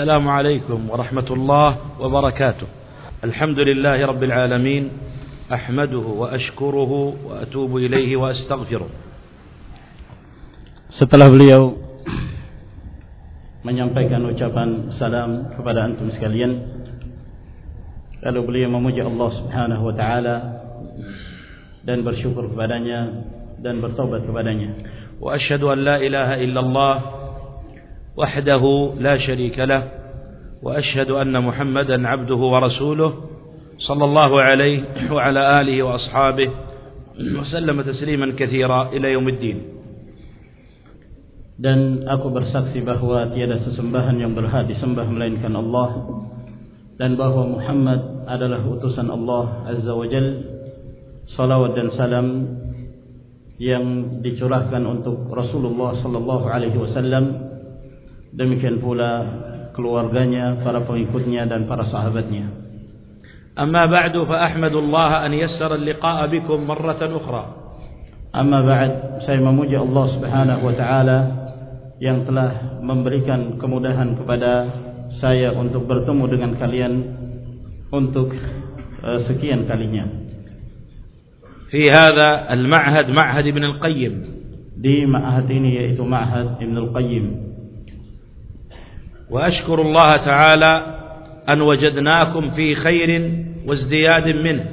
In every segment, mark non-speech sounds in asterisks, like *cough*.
السلام عليكم ورحمة الله وبركاته الحمد لله رب العالمين أحمده وأشكره وأتوب إليه وأستغفره Setelah beliau menyampaikan ucapan salam kepada antum sekalian lalu beliau memuji Allah Subhanahu wa taala dan bersyukur kepadanya dan bertobat kepadanya وأشهد أن لا إله إلا الله وحده لا شريك له وأشهد أن محمدا عبده ورسوله صلى الله عليه وعلى آله وأصحابه وسلم تسليما كثيرا إلى يوم الدين dan aku bersaksi bahwa tiada sesembahan yang berhak disembah melainkan Allah dan bahwa Muhammad adalah utusan Allah Azza wa Jal salawat dan salam yang dicurahkan untuk Rasulullah sallallahu alaihi wasallam demikian pula keluarganya para pengikutnya dan para sahabatnya أما بعد فأحمد الله أن يسر اللقاء بكم مرة أخرى Amma ba'd saya memuji Allah Subhanahu wa taala yang telah memberikan kemudahan kepada saya untuk bertemu dengan kalian untuk uh, sekian kalinya في هذا المعهد معهد ابن القيم di ma'had ini yaitu ma'had Ibn Al-Qayyim وأشكر الله تعالى أن وجدناكم في خير وازدياد منه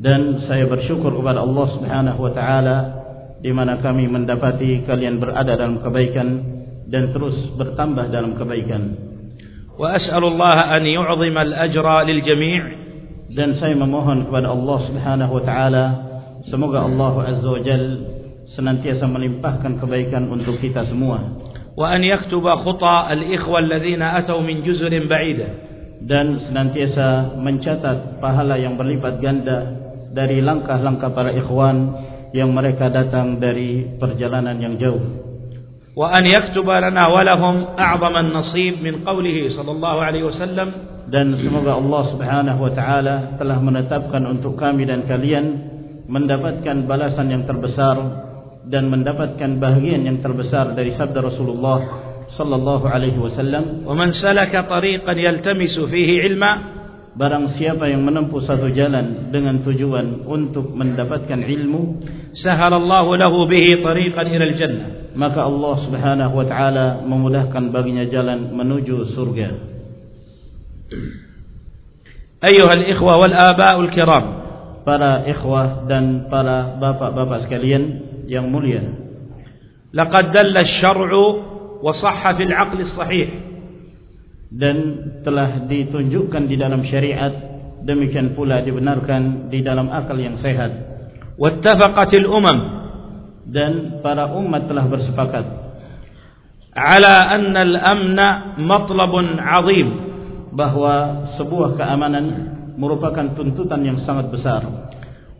dan saya bersyukur kepada Allah Subhanahu wa taala di mana kami mendapati kalian berada dalam kebaikan dan terus bertambah dalam kebaikan وأسأل الله أن يعظم الأجر للجميع dan saya memohon kepada Allah Subhanahu wa taala semoga Allah Azza wa Jal senantiasa melimpahkan kebaikan untuk kita semua وأن يكتب خطى الإخوة الذين أتوا من جزر بعيدة dan senantiasa mencatat pahala yang berlipat ganda dari langkah-langkah para ikhwan yang mereka datang dari perjalanan yang jauh وأن يكتب لنا ولهم أعظم النصيب من قوله صلى الله عليه وسلم dan semoga Allah Subhanahu wa taala telah menetapkan untuk kami dan kalian mendapatkan balasan yang terbesar dan mendapatkan bahagian yang terbesar dari sabda Rasulullah sallallahu alaihi wasallam. Wa man salaka tariqan yaltamisu fihi ilma. Barang siapa yang menempuh satu jalan dengan tujuan untuk mendapatkan ilmu sahalallahu lahu bihi tariqan ila jannah maka Allah Subhanahu wa taala memudahkan baginya jalan menuju surga. Ayuha al-ikhwa wal aba'ul kiram. Para ikhwah dan para bapak-bapak sekalian yang mulia. Laqad dalla syar'u wa sahha fil 'aqli sahih. Dan telah ditunjukkan di dalam syariat demikian pula dibenarkan di dalam akal yang sehat. Wattafaqatil umam dan para umat telah bersepakat ala anna al-amna matlabun 'azim bahwa sebuah keamanan merupakan tuntutan yang sangat besar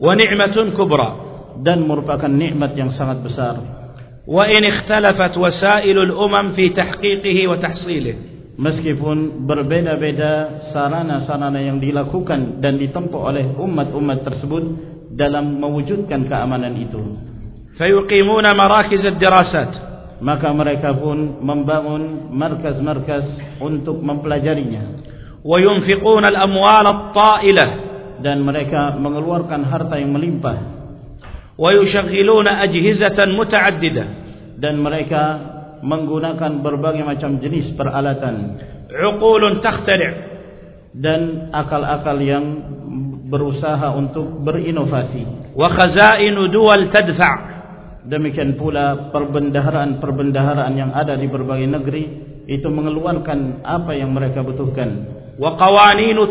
wa ni'matun kubra dan merupakan nikmat yang sangat besar. Wa in ikhtalafat wasailul umam fi tahqiqihi wa tahsilih. Meskipun berbeda-beda sarana-sarana yang dilakukan dan ditempuh oleh umat-umat tersebut dalam mewujudkan keamanan itu. Fayuqimuna marakiz ad-dirasat. Maka mereka pun membangun markas-markas untuk mempelajarinya. Wa yunfiquna al-amwal at-ta'ilah dan mereka mengeluarkan harta yang melimpah wa yushghiluna ajhizatan dan mereka menggunakan berbagai macam jenis peralatan. Uqulun takhtari' dan akal-akal yang berusaha untuk berinovasi. Wa khazainu duwal demikian pula perbendaharaan-perbendaharaan yang ada di berbagai negeri itu mengeluarkan apa yang mereka butuhkan. Wa qawaninu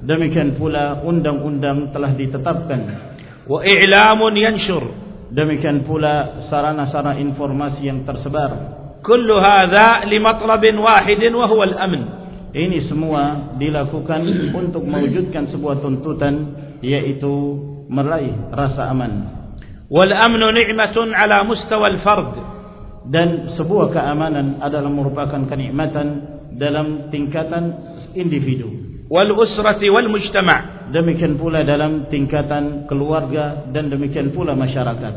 demikian pula undang-undang telah ditetapkan wa i'lamun yanshur. Demikian pula sarana-sarana informasi yang tersebar. Kullu hadza li matlabin wahidin wa huwa al-amn ini semua dilakukan untuk mewujudkan sebuah tuntutan yaitu meraih rasa aman. Wal amnu ni'matun ala mustawa al-fard dan sebuah keamanan adalah merupakan kenikmatan dalam tingkatan individu. Wal usrati wal mujtama' demikian pula dalam tingkatan keluarga dan demikian pula masyarakat.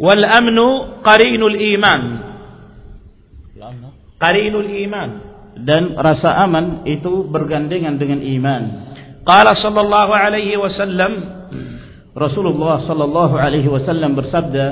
Wal amnu qarinul iman. Ya qarinul iman. Dan rasa aman itu bergandengan dengan iman. Qala sallallahu alaihi wasallam. Rasulullah sallallahu alaihi wasallam bersabda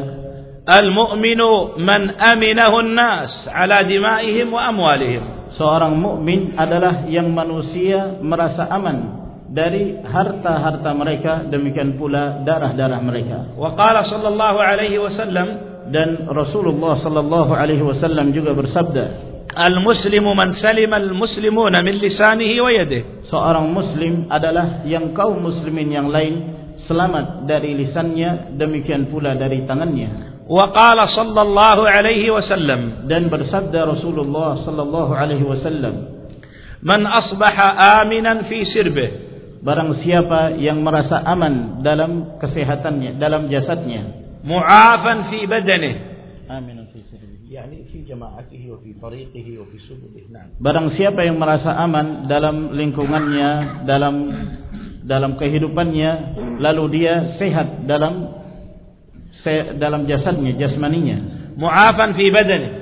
al mu'minu man aminahu an-nas ala dima'ihim wa amwalihim. Seorang mukmin adalah yang manusia merasa aman dari harta-harta mereka demikian pula darah-darah mereka. Wa qala sallallahu alaihi wasallam dan Rasulullah sallallahu alaihi wasallam juga bersabda, Al-muslimu man salima al-muslimuna min lisanihi wa yadihi. Seorang muslim adalah yang kaum muslimin yang lain selamat dari lisannya demikian pula dari tangannya. Wa qala sallallahu alaihi wasallam dan bersabda Rasulullah sallallahu alaihi wasallam, "Man asbaha aminan fi sirbih" Barang siapa yang merasa aman dalam kesehatannya, dalam jasadnya. Mu'afan fi badanih. Amin fi sirrihi. Yani fi jama'atihi wa fi tariqihi wa fi subulihi. Barang siapa yang merasa aman dalam lingkungannya, dalam dalam kehidupannya, lalu dia sehat dalam se, dalam jasadnya, jasmaninya. Mu'afan fi badanih.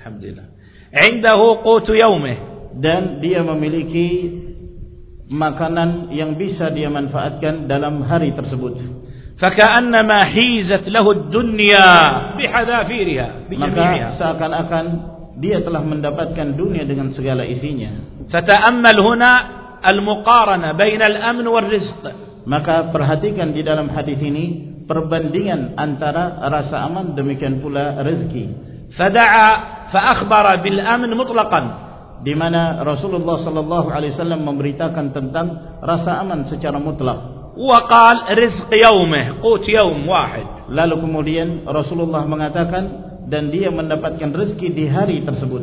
Alhamdulillah. Indahu qutu yaumih. Dan dia memiliki makanan yang bisa dia manfaatkan dalam hari tersebut. Faka'annama hizat lahu dunya bihadafiriha Maka seakan-akan dia telah mendapatkan dunia dengan segala isinya. Fata'ammal huna al-muqarana baina al-amn war rizq. Maka perhatikan di dalam hadis ini perbandingan antara rasa aman demikian pula rezeki. Fada'a fa akhbara bil amn mutlaqan di mana Rasulullah sallallahu alaihi wasallam memberitakan tentang rasa aman secara mutlak. Wa qal rizq yaumih, qut yaum wahid. Lalu kemudian Rasulullah mengatakan dan dia mendapatkan rezeki di hari tersebut.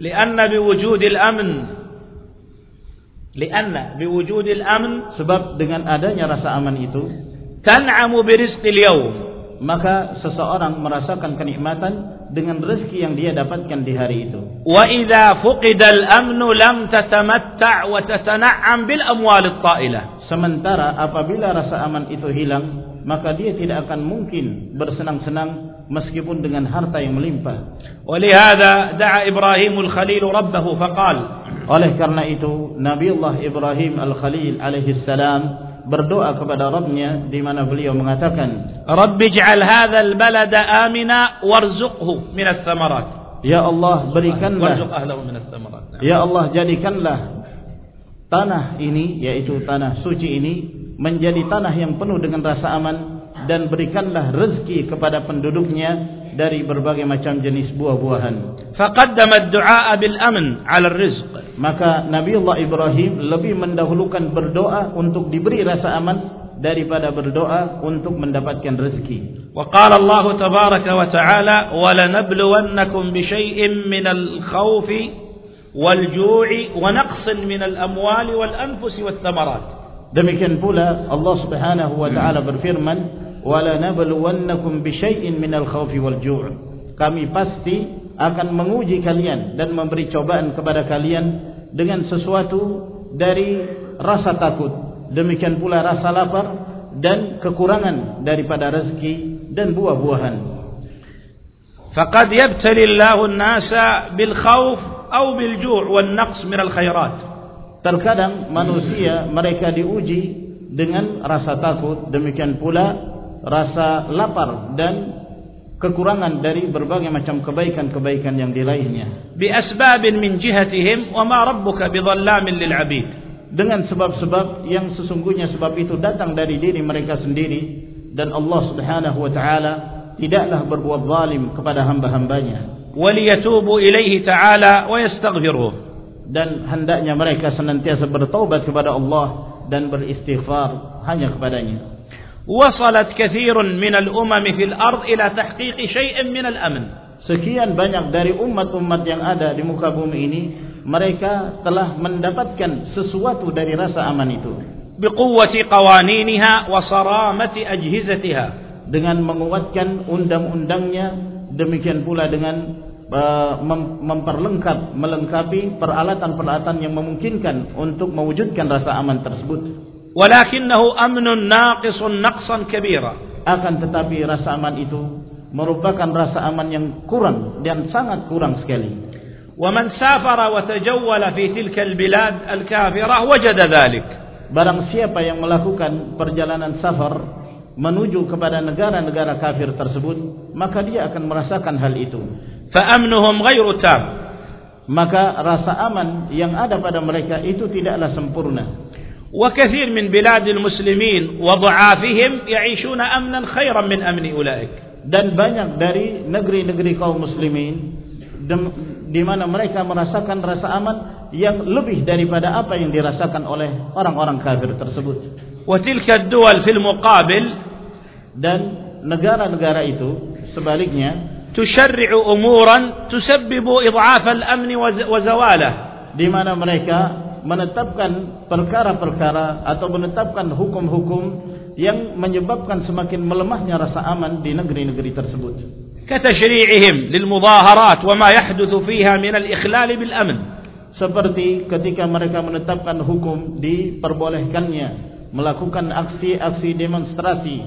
Lianna biwujudil amn Lianna biwujudil amn sebab dengan adanya rasa aman itu tan'amu birizqil yaum maka seseorang merasakan kenikmatan dengan rezeki yang dia dapatkan di hari itu. Wa idza fuqidal amnu lam tatamatta' wa tatana'am bil amwalit ta'ilah. Sementara apabila rasa aman itu hilang, maka dia tidak akan mungkin bersenang-senang meskipun dengan harta yang melimpah. Oleh hada da'a Ibrahim al-Khalil rabbahu faqal. Oleh karena itu Nabi Allah Ibrahim al-Khalil alaihi salam berdoa kepada Rabbnya di mana beliau mengatakan Rabbi ij'al hadzal balada amina warzuqhu min ats-tsamarat Ya Allah berikanlah warzuq ahlahu Ya Allah jadikanlah tanah ini yaitu tanah suci ini menjadi tanah yang penuh dengan rasa aman dan berikanlah rezeki kepada penduduknya dari berbagai macam jenis buah-buahan. Faqaddama ad-du'a bil amn 'ala ar-rizq. Maka Nabi Allah Ibrahim lebih mendahulukan berdoa untuk diberi rasa aman daripada berdoa untuk mendapatkan rezeki. Wa qala Allah tabaraka wa ta'ala wa lanabluwannakum bi syai'in min al-khawfi wal-ju'i wa naqsin min al-amwali wal-anfusi wath-thamarat. Demikian pula Allah Subhanahu wa taala berfirman wala nabluwannakum bisyai'in minal khawfi wal ju' kami pasti akan menguji kalian dan memberi cobaan kepada kalian dengan sesuatu dari rasa takut. Demikian pula rasa lapar dan kekurangan daripada rezeki dan buah-buahan. Faqad yabtali Allahu an-nasa bil khawf aw bil ju' wan naqs min al khairat. Terkadang manusia mereka diuji dengan rasa takut. Demikian pula rasa lapar dan kekurangan dari berbagai macam kebaikan-kebaikan yang di lainnya. Bi asbabin min jihatihim wa ma rabbuka bidhallamin lil 'abid. Dengan sebab-sebab yang sesungguhnya sebab itu datang dari diri mereka sendiri dan Allah Subhanahu wa taala tidaklah berbuat zalim kepada hamba-hambanya. Waliyatubu ilaihi ta'ala wa yastaghfiruh. Dan hendaknya mereka senantiasa bertaubat kepada Allah dan beristighfar hanya kepadanya. wasalat kathirun minal umami fil ard ila tahqiqi syai'in minal amn sekian banyak dari umat-umat yang ada di muka bumi ini mereka telah mendapatkan sesuatu dari rasa aman itu. biquwwati qawaniniha wa saramati ajhizatiha dengan menguatkan undang-undangnya demikian pula dengan e, memperlengkap melengkapi peralatan-peralatan yang memungkinkan untuk mewujudkan rasa aman tersebut walakinahu amnun naqisun naqsan kabira akan tetapi rasa aman itu merupakan rasa aman yang kurang dan sangat kurang sekali ومن سافر وتجول في تلك البلاد الكافرة وجد ذلك Barang siapa yang melakukan perjalanan safar menuju kepada negara-negara kafir tersebut, maka dia akan merasakan hal itu. فأمنهم غير تام Maka rasa aman yang ada pada mereka itu tidaklah sempurna. وكثير من بلاد المسلمين وضعافهم يعيشون أمنا خيرا من أمن أولئك Dan banyak dari negeri-negeri kaum muslimin di mana mereka merasakan rasa aman yang lebih daripada apa yang dirasakan oleh orang-orang kafir tersebut. وتلك الدول في المقابل Dan negara-negara itu sebaliknya تشرع أمورا تسبب إضعاف الأمن وز- وزواله di mana mereka menetapkan perkara-perkara atau menetapkan hukum-hukum yang menyebabkan semakin melemahnya rasa aman di negeri-negeri tersebut. كتشريعهم للمظاهرات وما يحدث فيها من الإخلال بالأمن Seperti ketika mereka menetapkan hukum diperbolehkannya melakukan aksi-aksi demonstrasi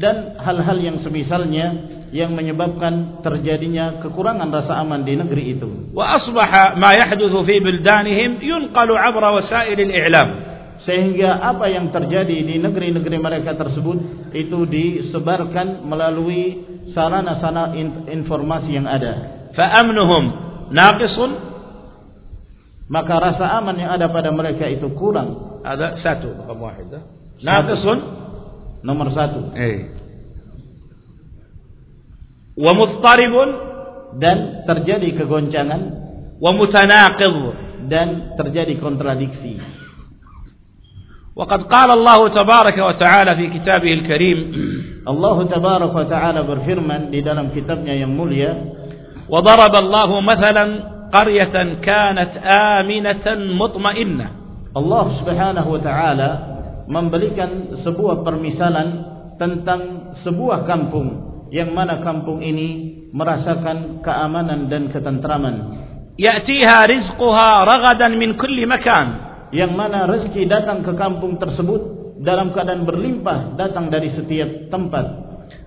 dan hal-hal yang semisalnya yang menyebabkan terjadinya kekurangan rasa aman di negeri itu. Wa asbaha ma yahduthu fi bildanihim yunqalu abra wasail al-i'lam. Sehingga apa yang terjadi di negeri-negeri mereka tersebut itu disebarkan melalui sarana-sarana informasi yang ada. Fa amnuhum naqisun maka rasa aman yang ada pada mereka itu kurang. Ada satu, nomor satu. Naqisun nomor satu. Eh. إيه. ومضطرب Dan terjadi kegoncangan ومتناقض dan terjadi kontradiksi. وقد قال الله تبارك وتعالى في كتابه الكريم Tabaraka wa Ta'ala berfirman di dalam kitabnya yang mulia وضرب الله مثلا قرية كانت آمنة مطمئنة Allah Subhanahu wa taala memberikan sebuah permisalan tentang sebuah kampung yang mana kampung ini merasakan keamanan dan ketentraman يأتيها رزقها رغدا من كل مكان yang mana rezeki datang ke kampung tersebut dalam keadaan berlimpah datang dari setiap tempat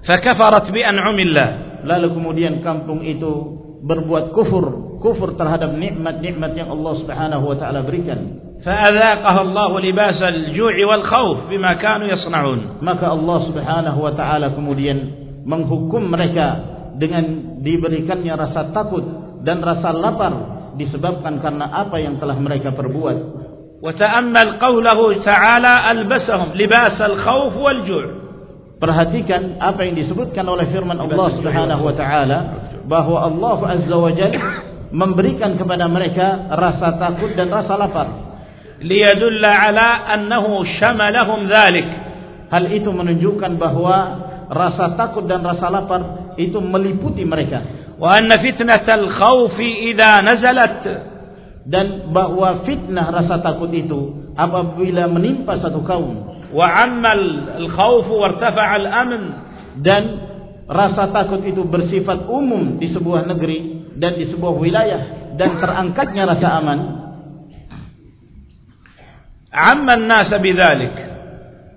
فكفرت بأنعم الله lalu kemudian kampung itu berbuat kufur kufur terhadap nikmat-nikmat yang Allah Subhanahu wa taala berikan فأذاقها الله لباس الجوع والخوف بما كانوا يصنعون maka Allah Subhanahu wa taala kemudian menghukum mereka dengan diberikannya rasa takut dan rasa lapar disebabkan karena apa yang telah mereka perbuat وتأمل قوله تعالى ألبسهم لباس الخوف والجوع perhatikan apa yang disebutkan oleh firman Allah Subhanahu wa taala bahwa Allah Azza wa Jalla memberikan kepada mereka rasa takut dan rasa lapar ليدل على أنه شملهم ذلك hal itu menunjukkan bahwa rasa takut dan rasa lapar itu meliputi mereka. Wa anna fitnatal khawfi idza nazalat. Dan bahwa fitnah rasa takut itu apabila menimpa satu kaum. Wa ammal al khawfu wartafa'a al amn. Dan rasa takut itu bersifat umum di sebuah negeri dan di sebuah wilayah dan terangkatnya rasa aman. Amma nas bidzalik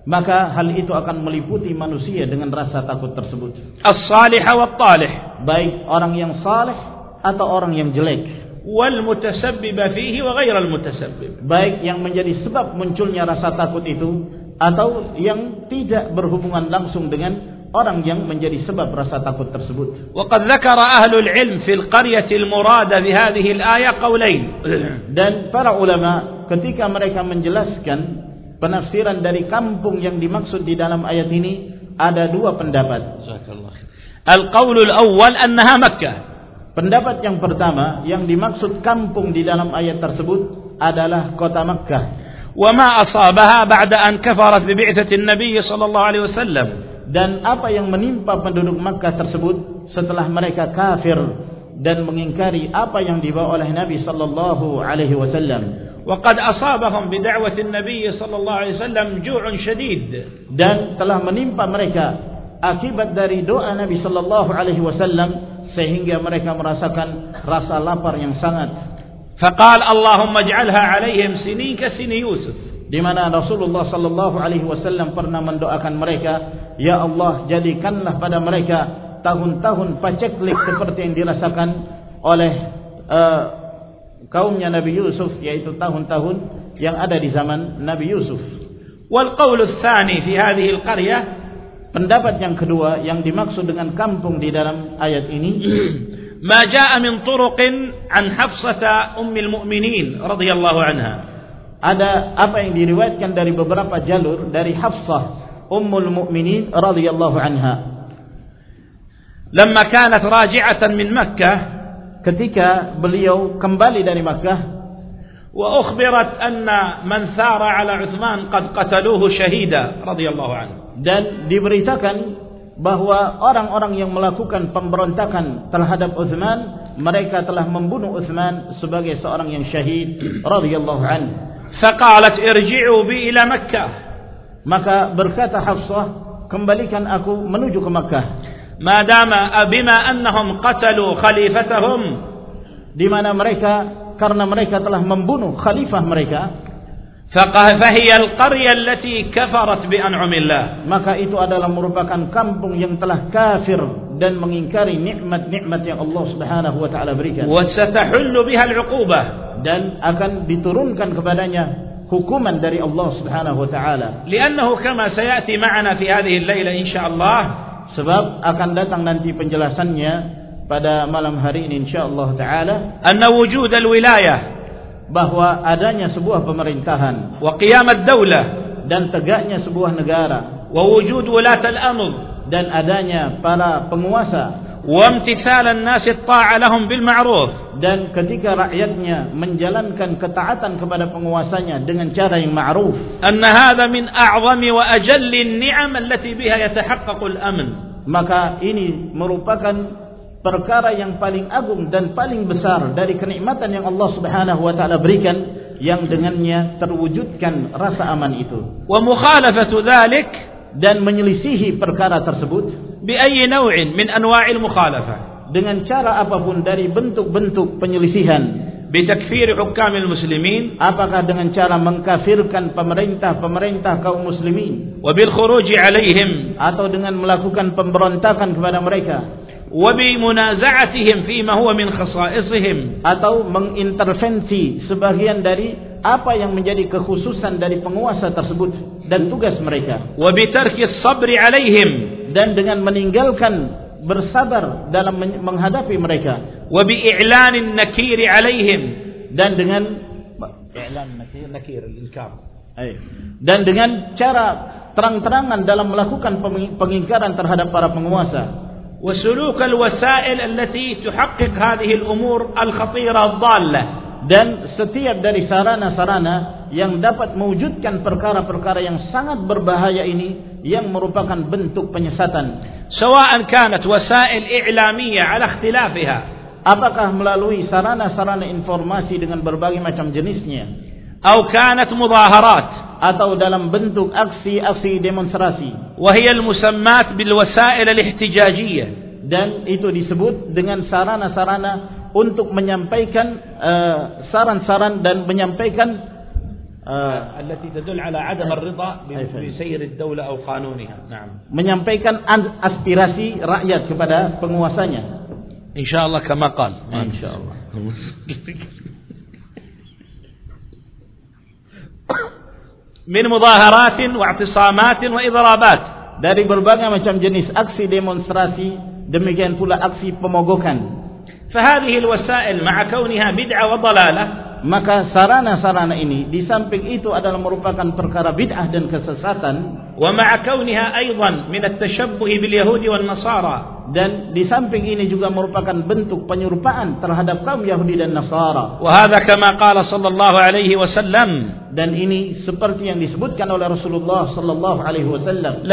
maka hal itu akan meliputi manusia dengan rasa takut tersebut. As-salih wa talih baik orang yang saleh atau orang yang jelek. Wal mutasabbiba fihi wa ghairal mutasabbib. Baik yang menjadi sebab munculnya rasa takut itu atau yang tidak berhubungan langsung dengan orang yang menjadi sebab rasa takut tersebut. Waqad dzakara al-'ilm fil qaryati al murada bi hadhihi al ayah qawlain. Dan para ulama ketika mereka menjelaskan penafsiran dari kampung yang dimaksud di dalam ayat ini ada dua pendapat. Al-qaulul awwal annaha Makkah. Pendapat yang pertama yang dimaksud kampung di dalam ayat tersebut adalah kota Makkah. Wa ma asabaha ba'da an kafarat bi bi'thati sallallahu alaihi wasallam. Dan apa yang menimpa penduduk Makkah tersebut setelah mereka kafir dan mengingkari apa yang dibawa oleh Nabi sallallahu alaihi wasallam. وقد أصابهم بدعوة النبي صلى الله عليه وسلم جوع شديد dan telah menimpa mereka akibat dari doa Nabi sallallahu alaihi wasallam sehingga mereka merasakan rasa lapar yang sangat فقال اللهم اجعلها عليهم سنين كسن يوسف di mana Rasulullah sallallahu alaihi wasallam pernah mendoakan mereka ya Allah jadikanlah pada mereka tahun-tahun paceklik seperti yang dirasakan oleh uh, kaumnya Nabi Yusuf yaitu tahun-tahun yang ada di zaman Nabi Yusuf. Wal qawlu tsani fi hadhihi al-qaryah pendapat yang kedua yang dimaksud dengan kampung di dalam ayat ini *clears throat* ma jaa min turuqin an Hafsah ummul mu'minin radhiyallahu anha. Ada apa yang diriwayatkan dari beberapa jalur dari Hafsah ummul mu'minin radhiyallahu anha. Lama kanat raji'atan min Makkah ketika beliau kembali dari Makkah wa ukhbirat anna man sara ala Utsman qad qataluhu syahida radhiyallahu anhu. Dan diberitakan bahwa orang-orang yang melakukan pemberontakan terhadap Uthman, mereka telah membunuh Uthman sebagai seorang yang syahid radhiyallahu anhu. Faqalat irji'u bi ila Makkah. Maka berkata Hafsah kembalikan aku menuju ke Makkah. ما دام بما أنهم قتلوا خليفتهم di mana mereka karena mereka telah membunuh khalifah mereka فق- فهي القرية التي كفرت بأنعم الله maka itu adalah merupakan kampung yang telah kafir dan mengingkari nikmat-nikmat yang Allah Subhanahu wa taala berikan وستحل بها العقوبة dan akan diturunkan kepadanya hukuman dari Allah Subhanahu wa taala لأنه كما سيأتي معنا في هذه الليلة إن شاء الله sebab akan datang nanti penjelasannya pada malam hari ini insyaallah taala. Anna wujud alwilayah. Bahwa adanya sebuah pemerintahan wa qiyamad daulah dan tegaknya sebuah negara. Wa wujud walatul amr dan adanya para penguasa. Wa imtithalan nas ta'a lahum bil ma'ruf. dan ketika rakyatnya menjalankan ketaatan kepada penguasanya dengan cara yang ma'ruf. Anna hadha min a'zami wa ajalli ni'am allati biha yatahaqqaqu al-amn. Maka ini merupakan perkara yang paling agung dan paling besar dari kenikmatan yang Allah Subhanahu wa taala berikan yang dengannya terwujudkan rasa aman itu. Wa mukhalafatu dan menyelisihi perkara tersebut. Bi ayyi naw'in min anwa'il mukhalafah dengan cara apapun dari bentuk-bentuk penyelisihan بتكفير حكام المسلمين apakah dengan cara mengkafirkan pemerintah-pemerintah kaum muslimin وبالخروج عليهم atau dengan melakukan pemberontakan kepada mereka وبمنازعتهم فيما هو من خصائصهم atau mengintervensi sebagian dari apa yang menjadi kekhususan dari penguasa tersebut dan tugas mereka وبترك الصبر عليهم dan dengan meninggalkan bersabar dalam menghadapi mereka. Wa bi i'lanin nakir alaihim. Dan dengan i'lan nakir nakir al-inkar dan dengan cara terang-terangan dalam melakukan pengingkaran terhadap para penguasa. Wa sulukal wasail allati tuhaqqiq hadhihi al-umur al-khatira adh-dhallah dan setiap dari sarana-sarana yang dapat mewujudkan perkara-perkara yang sangat berbahaya ini yang merupakan bentuk penyesatan. Sawa'an kanat wasail i'lamiyah ala ikhtilafiha. Apakah melalui sarana-sarana informasi dengan berbagai macam jenisnya? Atau kanat mudaharat. Atau dalam bentuk aksi-aksi demonstrasi? Wahia al-musammat bil wasail al-ihtijajiyah dan itu disebut dengan sarana-sarana untuk menyampaikan eh, saran-saran uh, saran -saran dan menyampaikan التي تدل على عدم الرضا. بسير الدولة أو قانونها. نعم. menyampaikan an- aspirasi rakyat kepada penguasanya. إن شاء الله كما قال إن شاء الله. من مظاهرات واعتصامات وإضرابات dari berbagai macam jenis aksi demonstrasi demikian pula aksi pemogokan. فهذه الوسائل مع كونها بدعة وضلالة maka sarana-sarana ini di samping itu adalah merupakan perkara bid'ah dan kesesatan. Wa ma'a kauniha aidan min at-tashabbuh bil yahudi wan nasara dan di samping ini juga merupakan bentuk penyerupaan terhadap kaum Yahudi dan Nasara. Wahada kama qala sallallahu alaihi wasallam dan ini seperti yang disebutkan oleh Rasulullah sallallahu alaihi wasallam.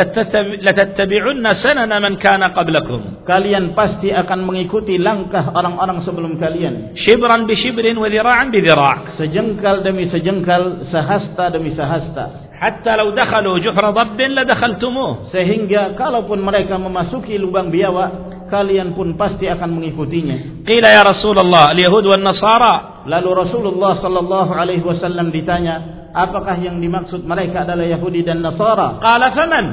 Latattabi'unna sanana man kana qablakum. Kalian pasti akan mengikuti langkah orang-orang sebelum kalian. Shibran bi shibrin wa dhira'an bi dhira'. Sejengkal demi sejengkal, sehasta demi sehasta hatta law dakhalu juhra dabbin ladakhaltumuh sehingga kalaupun mereka memasuki lubang biawak kalian pun pasti akan mengikutinya. Qila ya rasulullah al-yahud wan nasara. Lalu rasulullah sallallahu alaihi wasallam ditanya apakah yang dimaksud mereka adalah yahudi dan nasara? Qala faman?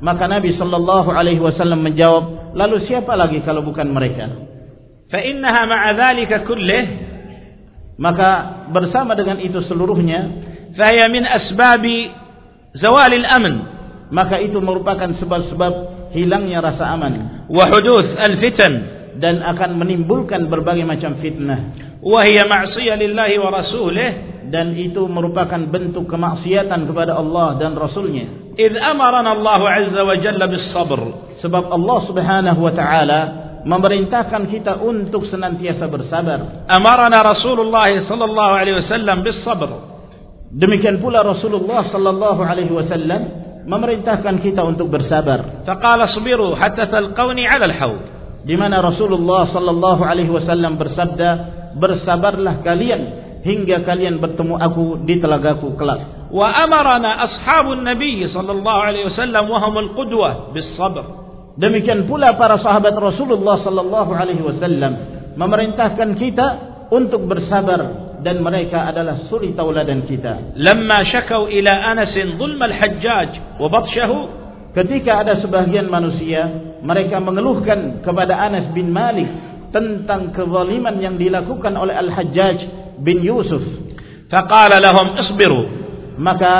Maka nabi sallallahu alaihi wasallam menjawab lalu siapa lagi kalau bukan mereka? Fa innaha ma'a dzalika kullih. Maka bersama dengan itu seluruhnya فهي من أسباب زوال الأمن maka itu merupakan sebab-sebab hilangnya rasa aman وحدوث الفتن dan akan menimbulkan berbagai macam fitnah وهي معصية لله ورسوله dan itu merupakan bentuk kemaksiatan kepada Allah dan Rasulnya إذ أمرنا الله عز وجل بالصبر sebab Allah Subhanahu wa taala memerintahkan kita untuk senantiasa bersabar أمرنا رسول الله صلى الله عليه وسلم بالصبر Demikian pula Rasulullah sallallahu alaihi wasallam memerintahkan kita untuk bersabar. Faqala sabiru hatta talqauni 'ala al-hawd. Di mana Rasulullah sallallahu alaihi wasallam bersabda, bersabarlah kalian hingga kalian bertemu aku di telagaku kelak. Wa amarna ashabun nabiy sallallahu alaihi wasallam wa hum al-qudwa bis-sabr. Demikian pula para sahabat Rasulullah sallallahu alaihi wasallam memerintahkan kita untuk bersabar dan mereka adalah suri tauladan kita. Lamma syakau ila Anas dhulm al-Hajjaj wa batshahu ketika ada sebagian manusia mereka mengeluhkan kepada Anas bin Malik tentang kezaliman yang dilakukan oleh Al-Hajjaj bin Yusuf. Faqala lahum isbiru. Maka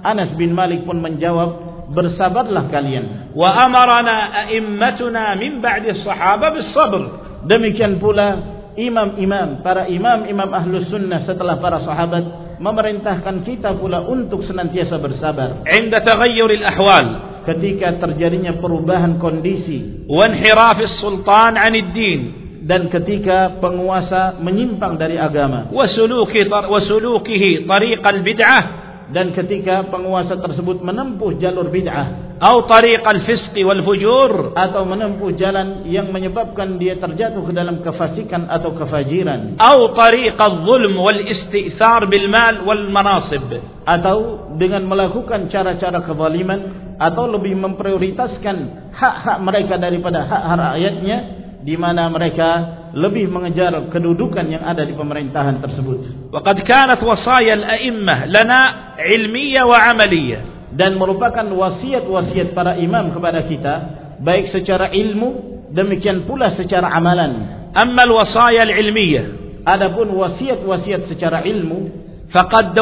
Anas bin Malik pun menjawab, bersabarlah kalian. Wa amarana a'immatuna min ba'di sahaba bis sabr. Demikian pula imam-imam, para imam-imam ahlus sunnah setelah para sahabat memerintahkan kita pula untuk senantiasa bersabar. Inda taghayyuril ahwal, ketika terjadinya perubahan kondisi, wanhirafis sultan 'anid din. Dan ketika penguasa menyimpang dari agama, wasuluki wasulukihi tariqal bid'ah. Dan ketika penguasa tersebut menempuh jalur bid'ah atau tariqal fisqi wal fujur atau menempuh jalan yang menyebabkan dia terjatuh ke dalam kefasikan atau kefajiran atau tariqal zulm wal isti'thar bil mal wal manasib atau dengan melakukan cara-cara kezaliman atau lebih memprioritaskan hak-hak mereka daripada hak rakyatnya di mana mereka lebih mengejar kedudukan yang ada di pemerintahan tersebut. Waqad kanat wasaya al-a'immah lana ilmiyyah wa amaliyah dan merupakan wasiat-wasiat para imam kepada kita baik secara ilmu demikian pula secara amalan. Ammal wasaya ilmiyah adapun wasiat-wasiat secara ilmu faqad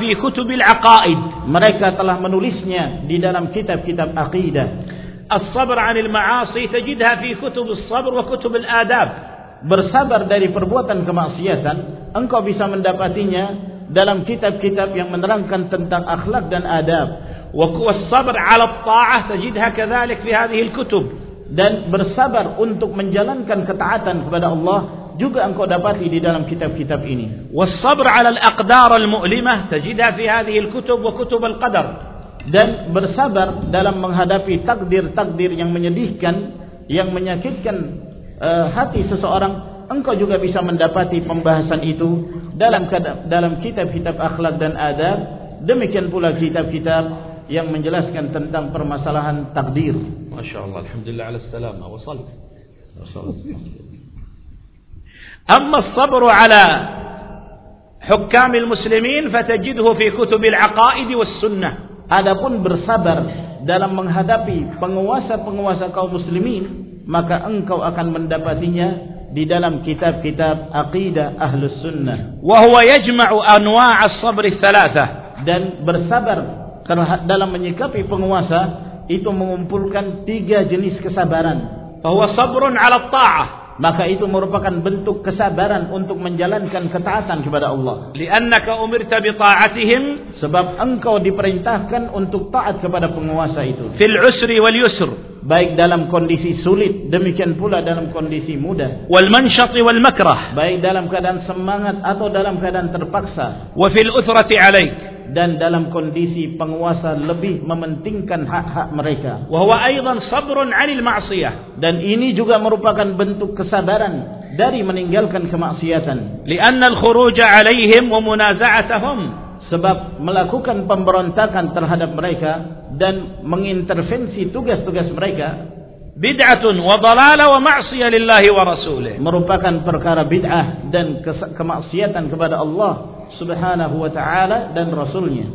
fi kutubil aqaid. mereka telah menulisnya di dalam kitab-kitab aqidah. As-sabr 'anil ma'asi tajidha fi kutub as-sabr wa kutub al-adab bersabar dari perbuatan kemaksiatan engkau bisa mendapatinya dalam kitab-kitab yang menerangkan tentang akhlak dan adab. Wa kuwas sabr ala ta'ah tajidha kathalik fi hadihil kutub dan bersabar untuk menjalankan ketaatan kepada Allah juga engkau dapati di dalam kitab-kitab ini. Was sabar ala al-aqdar al-mu'limah tajidha fi hadihil kutub wa kutub al-qadar. Dan bersabar dalam menghadapi takdir-takdir yang menyedihkan yang menyakitkan uh, hati seseorang engkau juga bisa mendapati pembahasan itu. dalam dalam kitab-kitab akhlak dan adab demikian pula kitab-kitab yang menjelaskan tentang permasalahan takdir Masya Allah Alhamdulillah ala salamah wasal أما الصبر على حكام المسلمين فتجده في كتب العقائد والسنة Adapun bersabar dalam menghadapi penguasa-penguasa kaum muslimin maka engkau akan mendapatinya di dalam kitab-kitab aqidah ahlus sunnah. Wahuwa yajma'u anwa'a sabri thalathah dan bersabar dalam menyikapi penguasa itu mengumpulkan tiga jenis kesabaran. Bahwa sabrun ala ta'ah maka itu merupakan bentuk kesabaran untuk menjalankan ketaatan kepada Allah. Li'annaka umirta bi ta'atihim sebab engkau diperintahkan untuk taat kepada penguasa itu. Fil 'usri wal yusr baik dalam kondisi sulit demikian pula dalam kondisi mudah. Wal manshati wal makrah baik dalam keadaan semangat atau dalam keadaan terpaksa. Wa fil uthrati 'alaik dan dalam kondisi penguasa lebih mementingkan hak-hak mereka. Wa huwa aidan sabrun 'anil ma'siyah dan ini juga merupakan bentuk kesabaran dari meninggalkan kemaksiatan. Li'anna al-khuruj 'alaihim wa munaza'atuhum sebab melakukan pemberontakan terhadap mereka dan mengintervensi tugas-tugas mereka bid'atun wa dalalah wa ma'siyah lillahi wa rasulih merupakan perkara bid'ah dan kemaksiatan kepada Allah subhanahu wa ta'ala dan Rasulnya.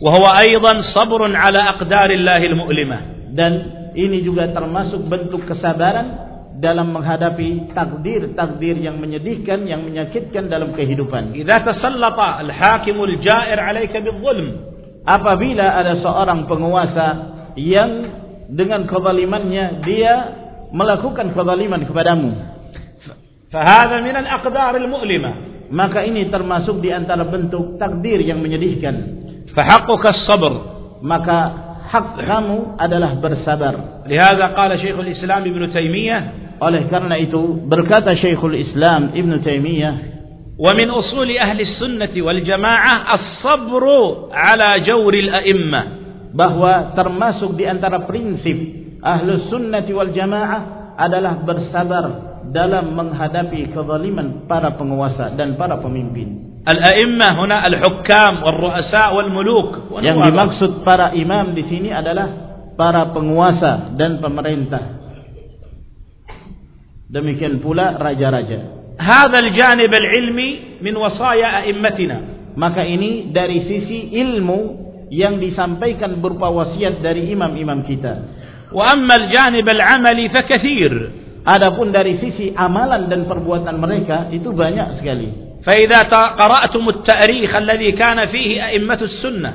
Wahuwa sabrun ala aqdarillahil mu'limah. Dan ini juga termasuk bentuk kesabaran dalam menghadapi takdir-takdir yang menyedihkan, yang menyakitkan dalam kehidupan. Idza tasallata al-hakimul ja'ir 'alaika. Apabila ada seorang penguasa yang dengan kezalimannya dia melakukan kezaliman kepadamu. Fahadha min al-aqdaril mu'limah maka ini termasuk di antara bentuk takdir yang menyedihkan. Fahakuka sabr. Maka hak kamu adalah bersabar. Lihada qala Syekhul Islam Ibn Taymiyah. Oleh karena itu berkata Syekhul Islam Ibn Taymiyah. Wa min usuli ahli sunnati wal jamaah as-sabru ala jawril a'immah. Bahwa termasuk di antara prinsip ahli sunnati wal jamaah adalah bersabar dalam menghadapi kezaliman para penguasa dan para pemimpin. الأئمة هنا الحكام والرؤساء والملوك Yang والنواب. dimaksud para imam di sini adalah para penguasa dan pemerintah. Demikian pula raja-raja. هذا الجانب العلمي من وصايا أئمتنا Maka ini dari sisi ilmu yang disampaikan berupa wasiat dari imam-imam kita. وأما الجانب العملي فكثير Adapun dari sisi amalan dan perbuatan mereka itu banyak sekali. فإذا ت- قرأتم التاريخ الذي كان فيه أئمة السنة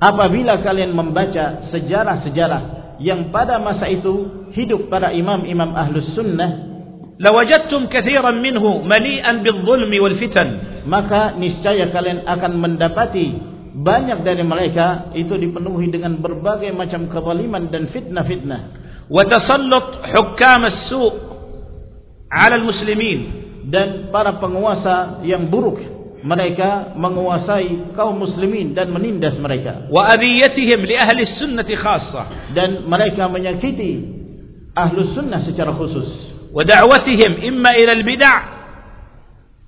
Apabila kalian membaca sejarah-sejarah yang pada masa itu hidup para imam-imam ahlus sunnah, لوجدتم كثيرا منه مليئا بالظلم والفتن maka niscaya kalian akan mendapati banyak dari mereka itu dipenuhi dengan berbagai macam kezaliman dan fitnah-fitnah وتسلط حكام السوء 'alal muslimin. Dan para penguasa yang buruk. Mereka menguasai kaum muslimin dan menindas mereka. Wa adiyatihim li ahli sunnati khassah dan mereka menyakiti ahlu sunnah secara khusus. Wa da'watihim imma ila al bid'ah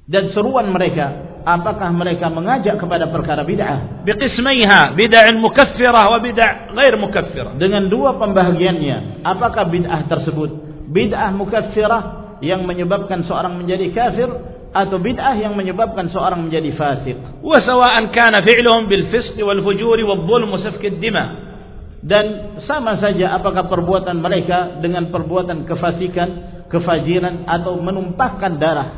dan seruan mereka apakah mereka mengajak kepada perkara bid'ah? Biqismaiha bid'ah mukaffirah wa bid'ah ghair mukaffirah. Dengan dua pembahagiannya apakah bid'ah tersebut? Bid'ah mukaffirah yang menyebabkan seorang menjadi kafir atau bid'ah yang menyebabkan seorang menjadi fasik. Wasawa'an kana fi'luhum bil fisq wal fujuri wal dhulm dima dan sama saja apakah perbuatan mereka dengan perbuatan kefasikan, kefajiran atau menumpahkan darah.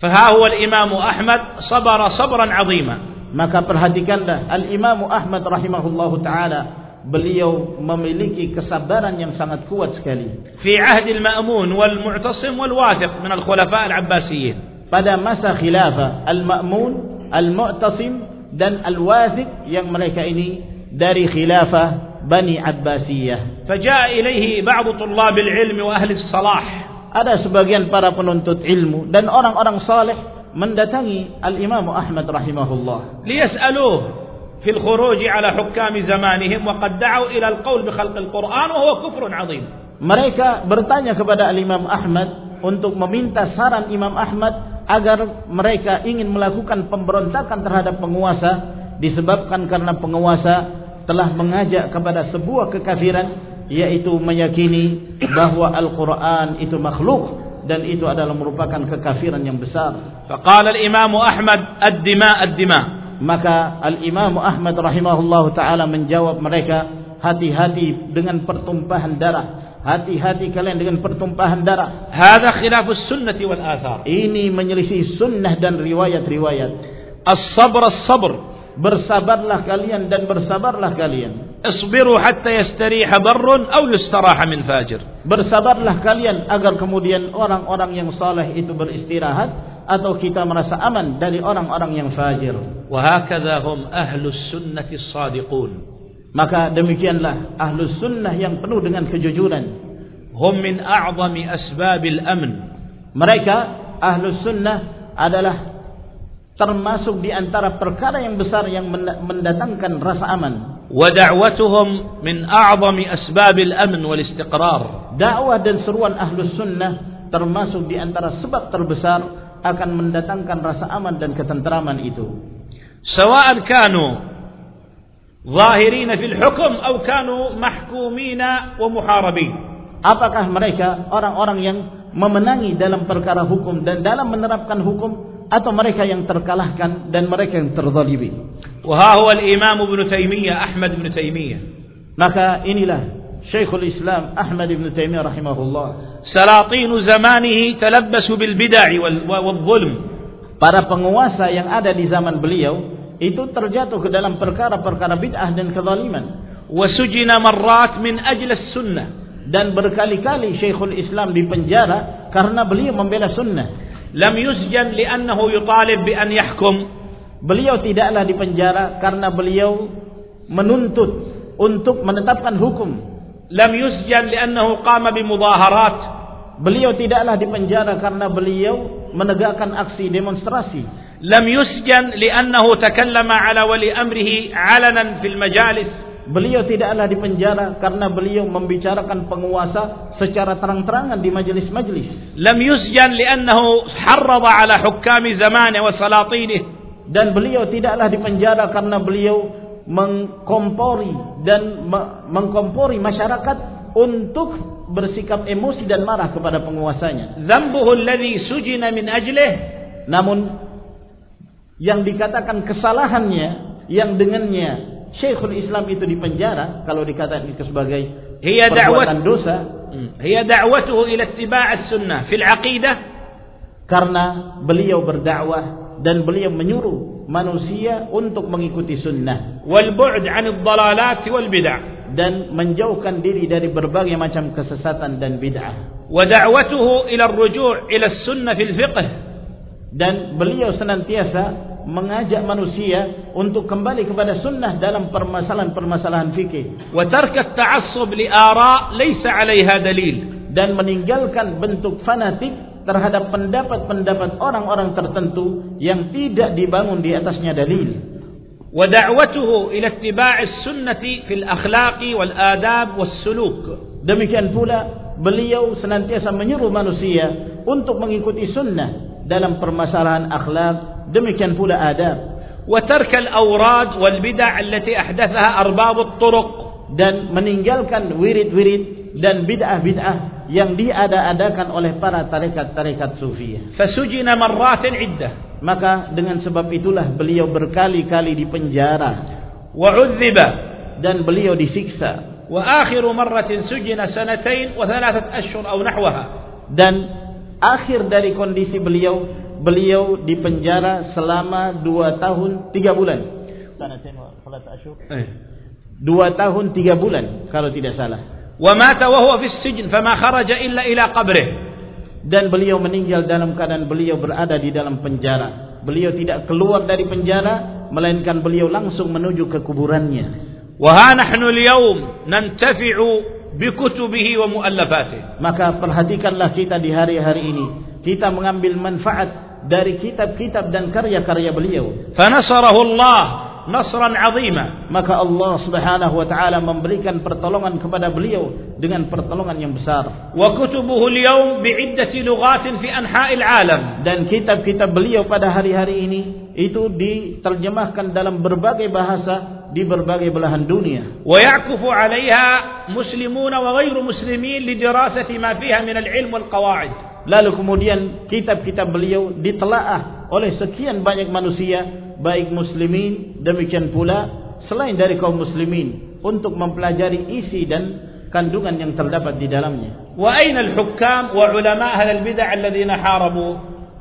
Fahawa al-Imam Ahmad sabara sabran 'azima. Maka perhatikanlah Al-Imam Ahmad rahimahullahu taala beliau memiliki kesabaran yang sangat kuat sekali. Fi ahdi al-Ma'mun wal Mu'tasim wal Wathiq min al-khulafa al-Abbasiyyin. Pada masa khilafah al-Ma'mun, al-Mu'tasim dan al-Wathiq yang mereka ini dari khilafah Bani Abbasiyah. Faja'a ilaihi ba'd tullab al-'ilm wa ahli as-salah. Ada sebagian para penuntut ilmu dan orang-orang saleh mendatangi Al-Imam Ahmad rahimahullah. Liyas'aluhu في الخروج على حكام زمانهم وقد دعوا إلى القول بخلق القرآن وهو كفر عظيم Mereka bertanya kepada Al-Imam Ahmad untuk meminta saran Imam Ahmad agar mereka ingin melakukan pemberontakan terhadap penguasa disebabkan karena penguasa telah mengajak kepada sebuah kekafiran yaitu meyakini bahwa Al-Quran itu makhluk dan itu adalah merupakan kekafiran yang besar. فقال الإمام أحمد الدماء الدماء maka al-imam Ahmad rahimahullahu taala menjawab mereka hati-hati dengan pertumpahan darah. Hati-hati kalian dengan pertumpahan darah. Hadza khilafus sunnati wal athar. Ini menyelisih sunnah dan riwayat-riwayat. As-sabr as-sabr. Bersabarlah kalian dan bersabarlah kalian. Isbiru hatta yastariha barrun aw yastaraha min fajir. Bersabarlah kalian agar kemudian orang-orang yang saleh itu beristirahat atau kita merasa aman dari orang-orang yang fajir. Wa hakadha hum ahlus sunnati sadiqun. Maka demikianlah ahlus sunnah yang penuh dengan kejujuran. Hum min a'zami asbabil amn. Mereka ahlus sunnah adalah termasuk di antara perkara yang besar yang mendatangkan rasa aman. Wa da'watuhum min a'zami asbabil amn wal istiqrar. Da'wah dan seruan ahlus sunnah termasuk di antara sebab terbesar akan mendatangkan rasa aman dan ketentraman itu. سواء كانوا ظاهرين في الحكم أو كانوا محكومين ومحاربين Apakah mereka orang-orang yang memenangi dalam perkara hukum dan dalam menerapkan hukum atau mereka yang terkalahkan dan mereka yang terzalimi? وها هو الإمام ابن تيمية أحمد بن تيمية Maka inilah Syekhul Islam Ahmad Ibn Taimiyah rahimahullah. سلاطين زمانه تلبسوا بالبدع وال- والظلم Para penguasa yang ada di zaman beliau itu terjatuh ke dalam perkara-perkara bid'ah dan kezaliman. وسجن مرات من أجل السنة Dan berkali-kali Syekhul Islam dipenjara karena beliau membela sunnah. لم يسجن لأنه يطالب بأن يحكم Beliau tidaklah dipenjara karena beliau menuntut untuk menetapkan hukum. lam yusjan li'annahu qama bimudaharat. Beliau tidaklah dipenjara karena beliau menegakkan aksi demonstrasi. Lam yusjan li'annahu takallama ala wali amrihi alanan fil majalis. Beliau tidaklah dipenjara karena beliau membicarakan penguasa secara terang-terangan di majelis-majelis. Lam yusjan li'annahu harrada ala hukami zamani wa salatinih. Dan beliau tidaklah dipenjara karena beliau mengkompori dan mengkompori masyarakat untuk bersikap emosi dan marah kepada penguasanya. Sujina min ajlih. Namun yang dikatakan kesalahannya yang dengannya Syekhul Islam itu dipenjara kalau dikatakan itu sebagai hiya perbuatan dosa. Hmm. Hiya da'watuhu ila ittiba' sunnah fil aqidah karena beliau berdakwah dan beliau menyuruh manusia untuk mengikuti sunnah. Wal bu'd 'anil dalalati wal bid'ah. Dan menjauhkan diri dari berbagai macam kesesatan dan bid'ah. Wa da'watuhu ila ar-ruju' ila as-sunnah fil fiqh. Dan beliau senantiasa mengajak manusia untuk kembali kepada sunnah dalam permasalahan-permasalahan fikih. Wa tarka at-ta'assub li ara' laysa 'alayha dalil. Dan meninggalkan bentuk fanatik terhadap pendapat-pendapat orang-orang tertentu yang tidak dibangun di atasnya dalil ودعوته إلى اتباع السنة في الأخلاق والآداب والسلوك demikian pula beliau senantiasa menyuruh manusia untuk mengikuti sunnah dalam permasalahan akhlak demikian pula adab وترك الأوراد والبدع التي أحدثها أرباب الطرق dan meninggalkan wirid-wirid dan bid'ah-bid'ah yang diada-adakan oleh para tarekat-tarekat sufi. Fasujina marratin iddah. Maka dengan sebab itulah beliau berkali-kali dipenjara. Wa udhiba dan beliau disiksa. Wa akhiru marratin sujina sanatain wa thalathat ashhur aw nahwaha. Dan akhir dari kondisi beliau beliau dipenjara selama dua tahun tiga bulan. Sanatain wa thalathat ashhur. Eh, dua tahun tiga bulan kalau tidak salah wa wa huwa fis sijn fama kharaja illa ila qabrih. Dan beliau meninggal dalam keadaan beliau berada di dalam penjara. Beliau tidak keluar dari penjara melainkan beliau langsung menuju ke kuburannya. Wa nahnu al-yawm nantafi'u bi kutubihi wa muallafatihi. Maka perhatikanlah kita di hari-hari ini. Kita mengambil manfaat dari kitab-kitab dan karya-karya beliau. Fanasarahu Allah nasran azima. Maka Allah Subhanahu wa taala memberikan pertolongan kepada beliau dengan pertolongan yang besar. Wa kutubuhu al-yawm bi'iddati lughatin fi anha'il alam. Dan kitab-kitab beliau pada hari-hari ini itu diterjemahkan dalam berbagai bahasa di berbagai belahan dunia. Wa ya'kufu 'alaiha muslimuna wa ghairu muslimin li dirasati ma fiha min al-'ilm wal qawa'id. Lalu kemudian kitab-kitab beliau ditelaah oleh sekian banyak manusia baik muslimin demikian pula selain dari kaum muslimin untuk mempelajari isi dan kandungan yang terdapat di dalamnya. Wa ainal hukam wa ulama ahlul bid'ah alladziina harabu?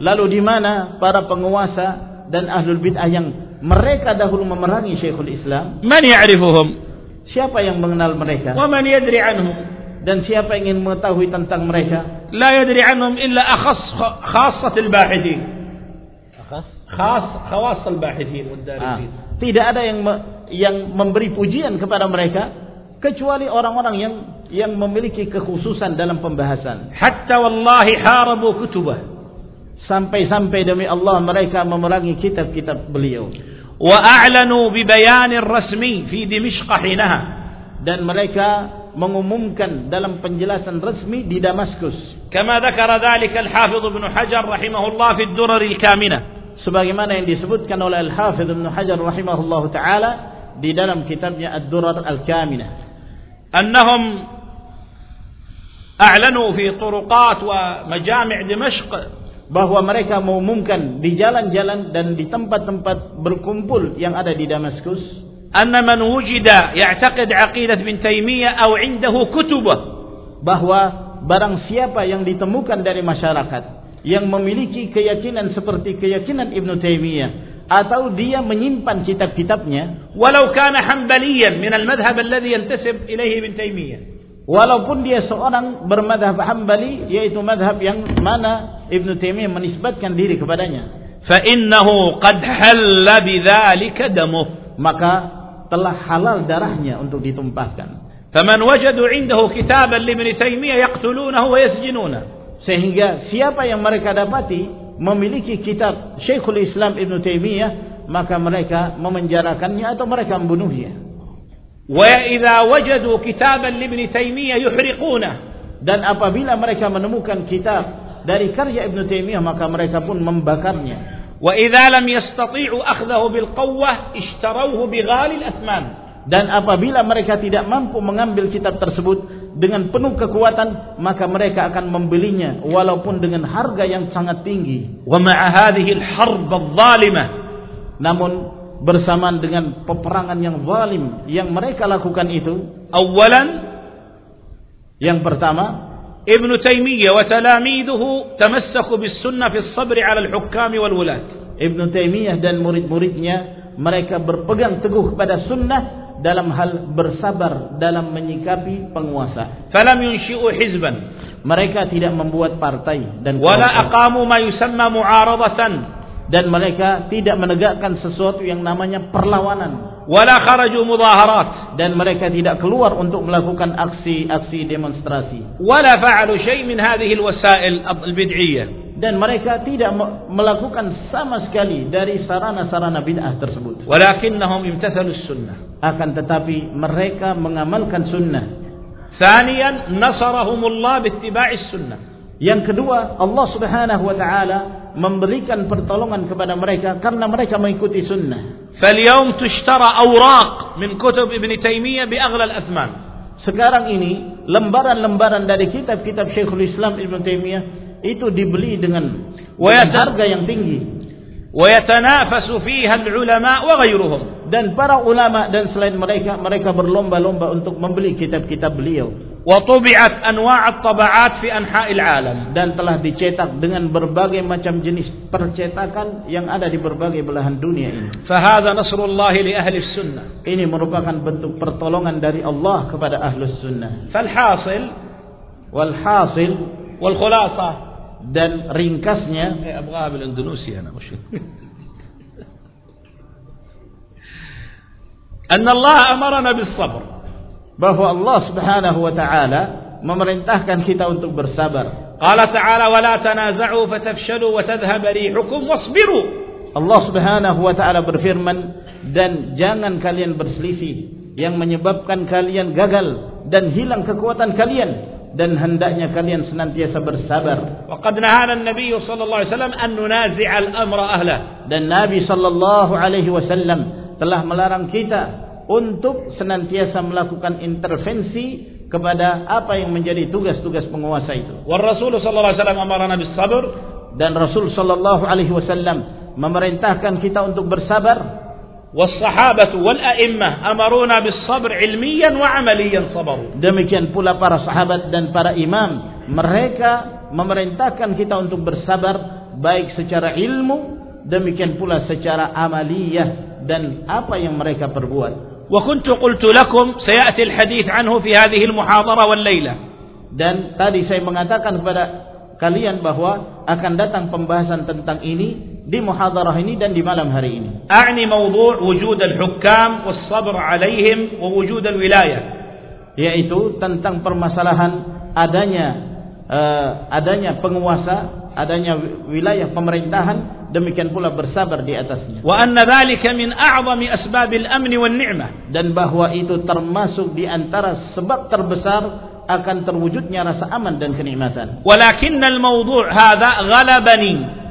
Lalu di mana para penguasa dan ahlul bid'ah yang mereka dahulu memerangi Syekhul Islam? Man ya'rifuhum? Siapa yang mengenal mereka? Wa man yadri anhum? Dan siapa ingin mengetahui tentang mereka? La yadri anhum illa akhas khassatul bahithin. Akhas khas khawas al-bahisin ah, tidak ada yang me, yang memberi pujian kepada mereka kecuali orang-orang yang yang memiliki kekhususan dalam pembahasan. Hatta wallahi harabu kutubah. Sampai-sampai demi Allah mereka memerangi kitab-kitab beliau. Wa a'lanu bi bayanir rasmi fi dimishq hinaha. Dan mereka mengumumkan dalam penjelasan resmi di Damaskus. Kama dzakara dzalika al-hafiz ibn hajar rahimahullah fi ad-durar al-kaminah sebagaimana yang disebutkan oleh Al-Hafidh Ibn Hajar rahimahullahu taala di dalam kitabnya Ad-Durar Al-Kamina annahum a'lanu fi turuqat wa majami' Dimashq. Bahwa mereka mengumumkan di jalan-jalan dan di tempat-tempat berkumpul yang ada di Damaskus. Anna man wujida ya'taqid 'aqidah bin Taimiyah atau 'indahu kutubah. Bahwa barang siapa yang ditemukan dari masyarakat yang memiliki keyakinan seperti keyakinan Ibn Taimiyah atau dia menyimpan kitab-kitabnya walau kana hanbaliyan min al-madhhab alladhi yantasib ilayhi Ibn Taimiyah walaupun dia seorang bermadhab Hambali yaitu madhab yang mana Ibn Taimiyah menisbatkan diri kepadanya fa innahu qad halla bidzalika damuh maka telah halal darahnya untuk ditumpahkan. Faman wajadu indahu kitaban li Ibn Taimiyah yaqtulunahu wa sehingga siapa yang mereka dapati memiliki kitab Syekhul Islam Ibn Taimiyah maka mereka memenjarakannya atau mereka membunuhnya. Wa idza wajadu Ibn Taimiyah dan apabila mereka menemukan kitab dari karya Ibn Taimiyah maka mereka pun membakarnya. Wa lam yastati'u akhdahu bil qawwah ishtarawhu dan apabila mereka tidak mampu mengambil kitab tersebut dengan penuh kekuatan maka mereka akan membelinya walaupun dengan harga yang sangat tinggi. Wa ma'a hadhihi al-harb namun bersamaan dengan peperangan yang zalim yang mereka lakukan itu awalan yang pertama Ibn Taymiyah wa talamiduhu tamassaku bis sunnah fi sabri 'ala al-hukam wal wulat Ibn Taymiyah dan murid-muridnya mereka berpegang teguh pada sunnah dalam hal bersabar dalam menyikapi penguasa. Falam yunshi'u hizban. Mereka tidak membuat partai dan wala aqamu ma yusamma mu'aradatan dan mereka tidak menegakkan sesuatu yang namanya perlawanan. Wala kharaju mudaharat dan mereka tidak keluar untuk melakukan aksi-aksi demonstrasi. Wala fa'alu syai' min hadhihi al-wasa'il al-bid'iyyah dan mereka tidak melakukan sama sekali dari sarana-sarana bid'ah tersebut. Walakinnahum imtathalus sunnah. Akan tetapi mereka mengamalkan sunnah. Thaniyan nasarahumullah biittiba'is sunnah. Yang kedua, Allah Subhanahu wa taala memberikan pertolongan kepada mereka karena mereka mengikuti sunnah. Falyawm tushtara awraq min kutub Ibn Taimiyah bi aghla al-athman. Sekarang ini lembaran-lembaran dari kitab-kitab Syekhul Islam Ibn Taimiyah itu dibeli dengan, dengan harga yang tinggi. ويتنافس فيها العلماء وغيرهم dan para ulama dan selain mereka mereka berlomba-lomba untuk membeli kitab-kitab beliau. وطبعت أنواع الطبعات في أنحاء العالم dan telah dicetak dengan berbagai macam jenis percetakan yang ada di berbagai belahan dunia ini. فهذا نصر الله لأهل السنة. Ini merupakan bentuk pertolongan dari Allah kepada ahlus sunnah. فالحاصل والحاصل والخلاصة dan ringkasnya eh abgha bil Indonesia ana mushkil an Allah amarana bis sabr bahwa Allah Subhanahu wa taala memerintahkan kita untuk bersabar. Qala ta'ala wa la tanaza'u fatafshalu wa tadhhab rihukum wasbiru. Allah Subhanahu wa taala berfirman dan jangan kalian berselisih yang menyebabkan kalian gagal dan hilang kekuatan kalian dan hendaknya kalian senantiasa bersabar. Wa qad nahana an-nabiy sallallahu alaihi wasallam an nunazi'a al-amra ahla. Dan Nabi sallallahu alaihi wasallam telah melarang kita untuk senantiasa melakukan intervensi kepada apa yang menjadi tugas-tugas penguasa itu. Wa Rasul sallallahu alaihi wasallam amarna bis sabr dan Rasul sallallahu alaihi wasallam memerintahkan kita untuk bersabar wassahabatu wal a'immah amaruna bis sabr ilmiyan wa. Demikian pula para sahabat dan para imam, mereka memerintahkan kita untuk bersabar baik secara ilmu demikian pula secara amaliyah dan apa yang mereka perbuat. Wa kuntu qultu lakum sayati al-hadith anhu fi hadhihi. Dan tadi saya mengatakan kepada kalian bahwa akan datang pembahasan tentang ini di muhadarah ini dan di malam hari ini. A'ni mawdu' wujud al-hukam was-sabr 'alaihim wa wujud al-wilayah. Yaitu tentang permasalahan adanya uh, adanya penguasa, adanya wilayah pemerintahan, demikian pula bersabar di atasnya. Wa anna dhalika min a'zami asbabil amni wan ni'mah. Dan bahwa itu termasuk di antara sebab terbesar akan terwujudnya rasa aman dan kenikmatan. Walakinnal mawdu' hadha ghalabani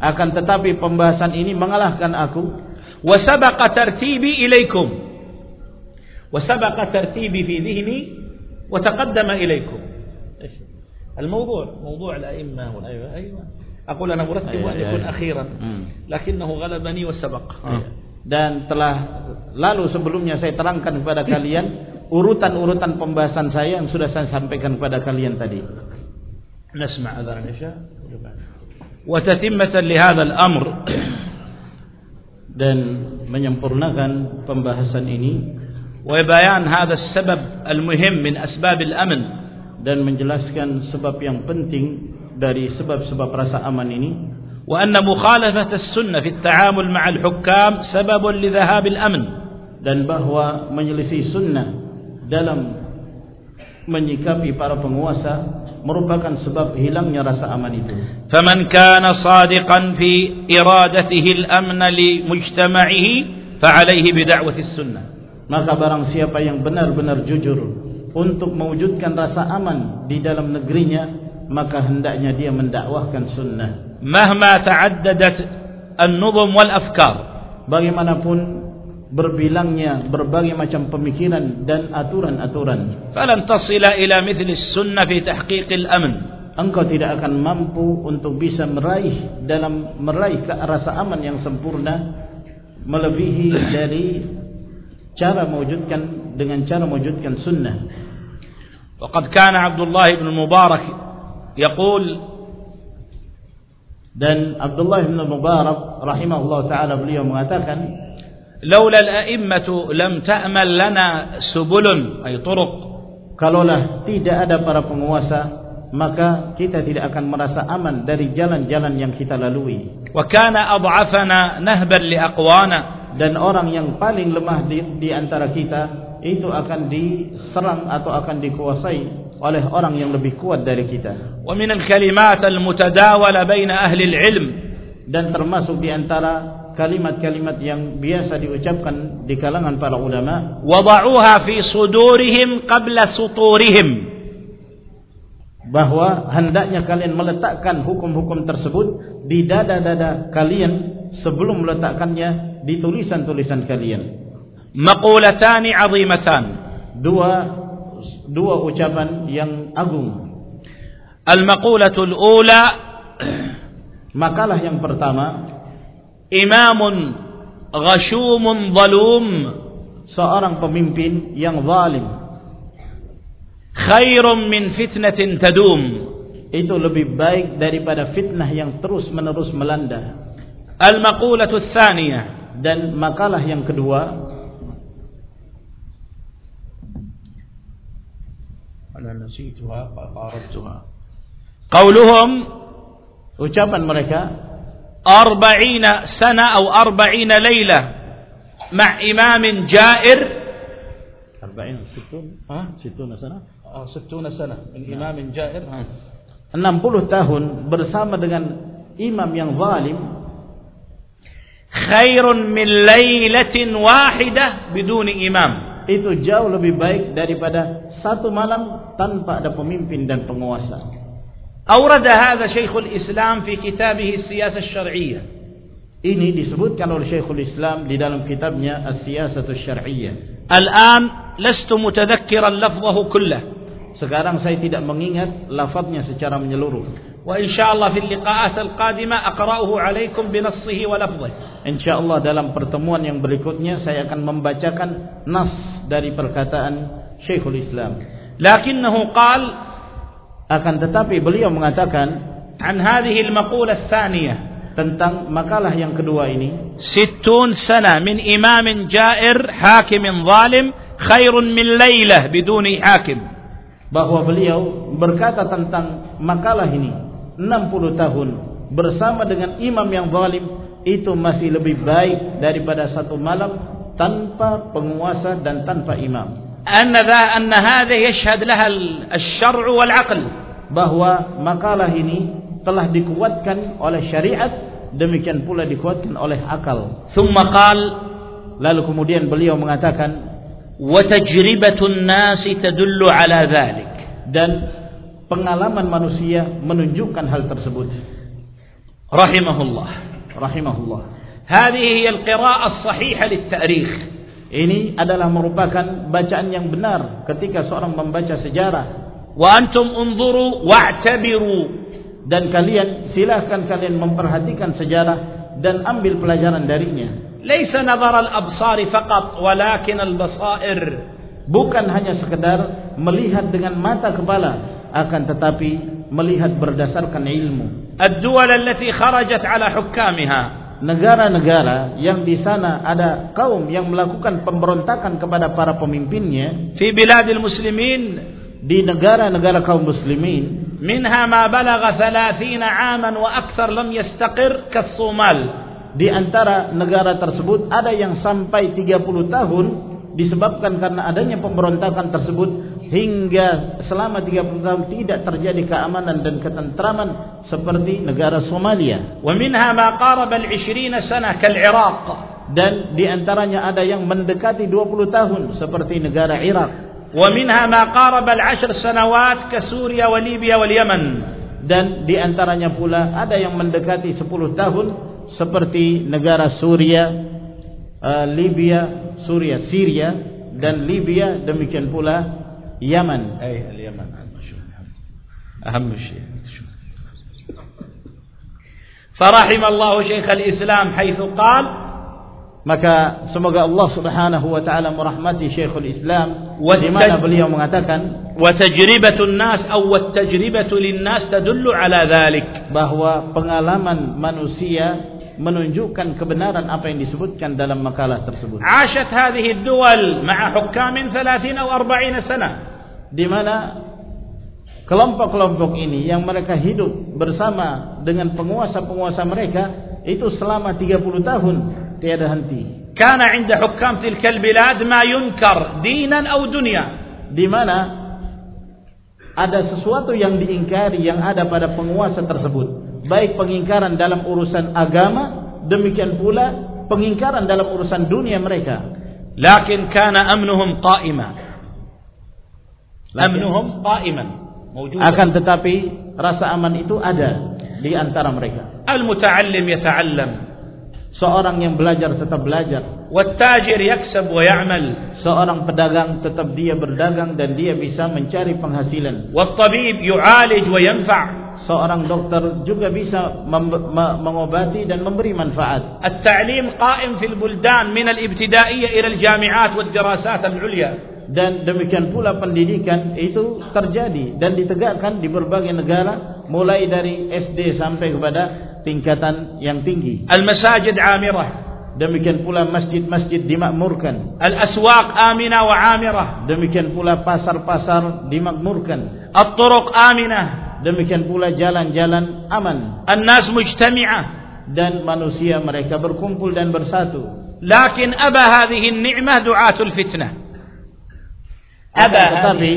akan tetapi pembahasan ini mengalahkan aku wa sabaqa tartibi ilaikum wa sabaqa tartibi fi dhihni wa taqaddama ilaikum. الموضوع موضوع الأئمة أيوة أيوة أقول أنا مرتب أن يكون أخيرا لكنه غلبني وسبق dan telah lalu sebelumnya saya terangkan kepada kalian *laughs* urutan-urutan pembahasan saya yang sudah saya sampaikan kepada kalian tadi. نسمع أذان العشاء وتتمة لهذا الأmr dan menyempurnakan pembahasan ini wa bayan hadha sabab al-muhim min asbab al-aman dan menjelaskan sebab yang penting dari sebab-sebab rasa aman ini wa anna mukhalafat as-sunnah fi at-ta'amul ma'al hukam sabab li dhahab al-aman dan bahwa menyelisih sunnah dalam menyikapi para penguasa merupakan sebab hilangnya rasa aman itu. Faman kana sadiqan fi iradatihi al-amn li mujtama'ihi fa'alayhi. Maka barang siapa yang benar-benar jujur untuk mewujudkan rasa aman di dalam negerinya, maka hendaknya dia mendakwahkan sunnah. مهما تعددت النظم والأفكار wal. Bagaimanapun berbilangnya berbagai macam pemikiran dan aturan-aturan. فلن تصل إلى مثل السنة في تحقيق الأمن. Engkau tidak akan mampu untuk bisa meraih dalam meraih rasa aman yang sempurna melebihi dari cara mewujudkan dengan cara mewujudkan sunnah. وقد كان عبد الله بن المبارك يقول dan Abdullah bin Mubarak rahimahullah taala beliau mengatakan laula al-a'immatu lam ta'mal lana subulun ay turuq. Kalaulah tidak ada para penguasa, maka kita tidak akan merasa aman dari jalan-jalan yang kita lalui. Wa kana ad'afana nahban li aqwana dan orang yang paling lemah di, di antara kita itu akan diserang atau akan dikuasai oleh orang yang lebih kuat dari kita. Wa min al-kalimat al-mutadawala baina ahli al-ilm dan termasuk di antara kalimat-kalimat yang biasa diucapkan di kalangan para ulama wada'uha fi sudurihim qabla suturihim. Bahwa hendaknya kalian meletakkan hukum-hukum tersebut di dada-dada kalian sebelum meletakkannya di tulisan-tulisan kalian. Maqulatani 'azimatan. Dua dua ucapan yang agung. Al-maqulatul ula. Makalah yang pertama imamun ghashumun zalum seorang pemimpin yang zalim. Khairum min fitnatin tadum. Itu lebih baik daripada fitnah yang terus-menerus melanda. Al-maqulatu tsaniyah. Dan makalah yang kedua. Ana nasituha fa qarattuha ucapan mereka أربعين سنة أو أربعين ليلة مع إمام جائر أربعين ستون ها ستون سنة ستون سنة من إمام جائر 60 tahun bersama dengan imam yang zalim خير من ليلة واحدة بدون إمام itu jauh lebih baik daripada satu malam tanpa ada pemimpin dan penguasa أورد هذا شيخ الإسلام في كتابه السياسة الشرعية Ini disebutkan oleh Syekhul Islam di dalam kitabnya As-Siyasatul Syar'iyyah. الآن لست متذكرا لفظه كله. Sekarang saya tidak mengingat lafadznya secara menyeluruh. وإن شاء الله في اللقاءات القادمة أقرأه عليكم بنصه ولفظه. Insyaallah dalam pertemuan yang berikutnya saya akan membacakan nas dari perkataan Syekhul Islam. لكنه قال akan tetapi beliau mengatakan an hadhihi al tsaniyah tentang makalah yang kedua ini. 60 sana min imamin jair hakimin zalim khairun min lailah biduni hakim. Bahwa beliau berkata tentang makalah ini 60 tahun bersama dengan imam yang zalim itu masih lebih baik daripada satu malam tanpa penguasa dan tanpa imam. أن ذا أن هذا يشهد لها الشرع والعقل bahwa makalah ini telah dikuatkan oleh syariat demikian pula dikuatkan oleh akal ثم قال lalu kemudian beliau mengatakan وتجربة الناس تدل على ذلك dan pengalaman manusia menunjukkan hal tersebut رحمه الله rahimahullah هذه هي القراءة الصحيحة للتاريخ Ini adalah merupakan bacaan yang benar ketika seorang membaca sejarah. Wa antum unzuru wa'tabiru dan kalian silakan kalian memperhatikan sejarah dan ambil pelajaran darinya. Laisa nadhar al-absar faqat walakin al-basair bukan hanya sekedar melihat dengan mata kepala akan tetapi melihat berdasarkan ilmu. Ad-duwal allati kharajat ala hukamihah negara-negara yang di sana ada kaum yang melakukan pemberontakan kepada para pemimpinnya fi biladil muslimin. di negara-negara kaum muslimin. Minha ma balagha 30 aman wa akthar lam yastaqir kas-Somal di antara negara tersebut ada yang sampai 30 tahun disebabkan karena adanya pemberontakan tersebut hingga selama 30 tahun tidak terjadi keamanan dan ketentraman seperti negara Somalia. Wa minha ma qaraba al-20 sana kal-Iraq. Dan di antaranya ada yang mendekati 20 tahun seperti negara Irak. Wa minha ma qaraba al-10 sanawat ka Suria wa Libya wal Yaman. Dan di antaranya pula ada yang mendekati 10 tahun seperti negara Suria, eh, Libya, Suria, Syria dan Libya demikian pula يمن أي اليمن أهم شيء فرحم Allah شيخ الإسلام حيث قال maka semoga Allah Subhanahu wa taala merahmati Syekhul Islam di mana beliau mengatakan wa tajribatun nas aw wat tajribatu lin nas tadullu ala dhalik bahwa pengalaman manusia menunjukkan kebenaran apa yang disebutkan dalam makalah tersebut. Ashat hadhihi ad-duwal ma'a hukamin 30 aw 40 sana. Di mana kelompok-kelompok ini yang mereka hidup bersama dengan penguasa-penguasa mereka itu selama 30 tahun tiada henti. كان عند حكام تلك البلاد ما ينكر دينا أو دنيا Di mana ada sesuatu yang diingkari yang ada pada penguasa tersebut, baik pengingkaran dalam urusan agama, demikian pula pengingkaran dalam urusan dunia mereka. لكن كان أمنهم قائما amnuhum qa'iman. Mawjudan akan tetapi rasa aman itu ada di antara mereka. Al muta'allim yata'allam. Seorang yang belajar tetap belajar. Wat-tajir yaksab wa ya'mal. Seorang pedagang tetap dia berdagang dan dia bisa mencari penghasilan. Wat-tabib yu'alij wa yanfa' seorang dokter juga bisa mengobati dan memberi manfaat. At-ta'lim qa'im fil buldan min al-ibtida'iyyah ila al-jami'at wad-dirasat al-'ulya dan demikian pula pendidikan itu terjadi dan ditegakkan di berbagai negara mulai dari SD sampai kepada tingkatan yang tinggi. Al-masajid amirah. Demikian pula masjid-masjid dimakmurkan. Al-aswaq amina wa amirah. Demikian pula pasar-pasar dimakmurkan. At-turuq aminah. Demikian pula jalan-jalan aman. An-nas mujtami'ah. Dan manusia mereka berkumpul dan bersatu. Lakin aba hadhihi an-ni'mah du'atul fitnah. Ada tetapi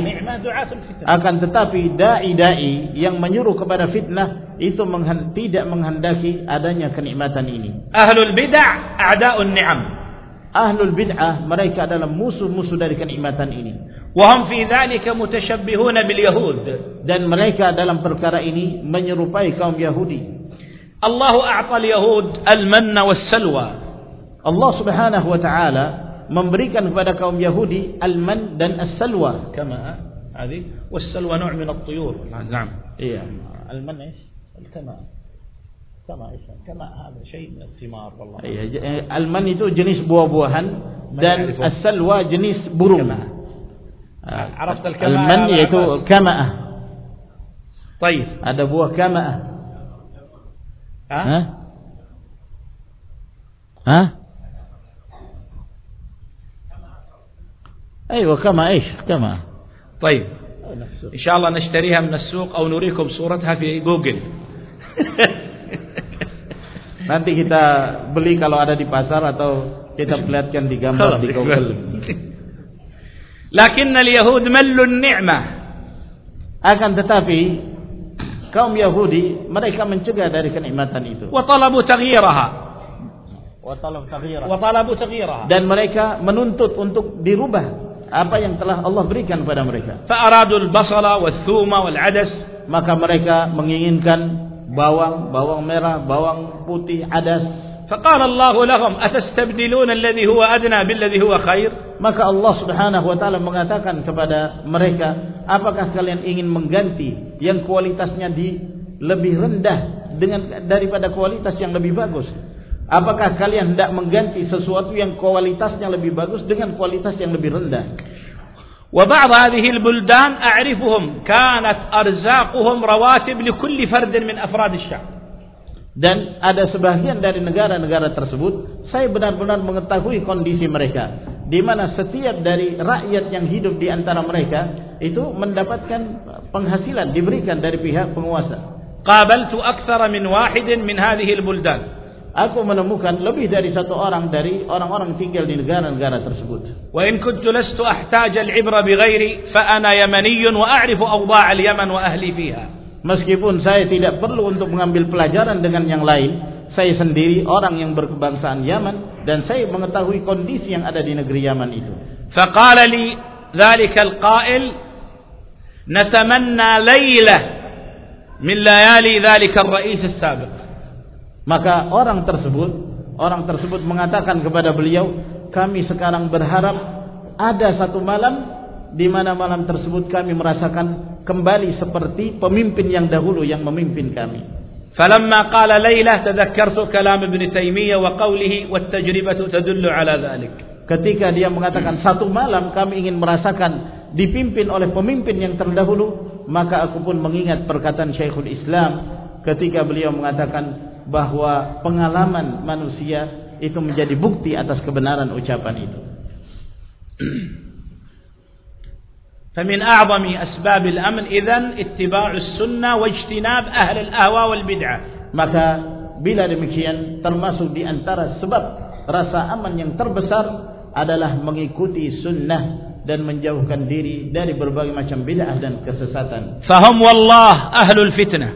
akan tetapi dai dai yang menyuruh kepada fitnah itu menghan, tidak menghendaki adanya kenikmatan ini. Ahlul bid'ah a'daun ni'am. Ahlul bid'ah mereka adalah musuh-musuh dari kenikmatan ini. Wahm fi dzalik mutashabbihuna bil yahud. Dan mereka dalam perkara ini menyerupai kaum Yahudi. Allahu a'ta al-yahud al-manna was-salwa. Allah Subhanahu wa ta'ala memberikan kepada kaum Yahudi al-man dan as-salwa. كما هذه والسلوى نوع من الطيور نعم Iya, al-man إيش؟ الكما. Kama إيش؟ كما هذا شيء من الثمار والله Iya, eh, al-man itu jenis buah-buahan dan as-salwa jenis burung. Kama. Ah, عرفت الكما Al-man yaitu kama'ah. طيب Ada buah kama'ah. ها؟ Hah? أيوة كما إيش كما طيب إن شاء الله نشتريها من السوق أو نريكم صورتها في جوجل Nanti kita beli kalau ada di pasar atau kita perlihatkan di gambar di Google. لكن اليهود ملوا النعمة Akan tetapi kaum Yahudi mereka mencegah dari kenikmatan itu. وطلبوا تغييرها Dan وطلبوا تغييرها mereka menuntut untuk dirubah apa yang telah Allah berikan kepada mereka. فأرادوا البصل والثوم والعدس Maka mereka menginginkan bawang, bawang merah, bawang putih, adas. فقال الله لهم أتستبدلون الذي هو أدنى بالذي هو خير Maka Allah Subhanahu wa taala mengatakan kepada mereka, apakah kalian ingin mengganti yang kualitasnya di lebih rendah dengan daripada kualitas yang lebih bagus? Apakah kalian hendak mengganti sesuatu yang kualitasnya lebih bagus dengan kualitas yang lebih rendah? Wa buldan a'rifuhum kanat arzaquhum rawatib li fardin min Dan ada sebagian dari negara-negara tersebut, saya benar-benar mengetahui kondisi mereka, di mana setiap dari rakyat yang hidup di antara mereka itu mendapatkan penghasilan diberikan dari pihak penguasa. Qabaltu aktsara min wahidin min hadhihi buldan aku menemukan lebih dari satu orang dari orang-orang tinggal di negara-negara tersebut. Wa in kuntu lastu ahtaj al-ibra bighairi fa ana yamani wa a'rifu awda' al-Yaman wa ahli fiha. Meskipun saya tidak perlu untuk mengambil pelajaran dengan yang lain, saya sendiri orang yang berkebangsaan Yaman dan saya mengetahui kondisi yang ada di negeri Yaman itu. Faqala li dzalika al-qa'il natamanna laylah min layali dzalika ar-ra'is as-sabiq. Maka orang tersebut, orang tersebut mengatakan kepada beliau, kami sekarang berharap ada satu malam di mana malam tersebut kami merasakan kembali seperti pemimpin yang dahulu yang memimpin kami. فلما قال ليلة تذكرت كلام ابن تيمية وقوله والتجربة تدل على ذلك ketika dia mengatakan satu malam kami ingin merasakan dipimpin oleh pemimpin yang terdahulu maka aku pun mengingat perkataan Syekhul Islam ketika beliau mengatakan bahwa pengalaman manusia itu menjadi bukti atas kebenaran ucapan itu فمن أعظم أسباب الأمن إذن اتباع السنة واجتناب أهل الأهواء والبدعة maka bila demikian termasuk di antara sebab rasa aman yang terbesar adalah mengikuti sunnah dan menjauhkan diri dari berbagai macam bid'ah dan kesesatan. Fahum wallah ahlul fitnah.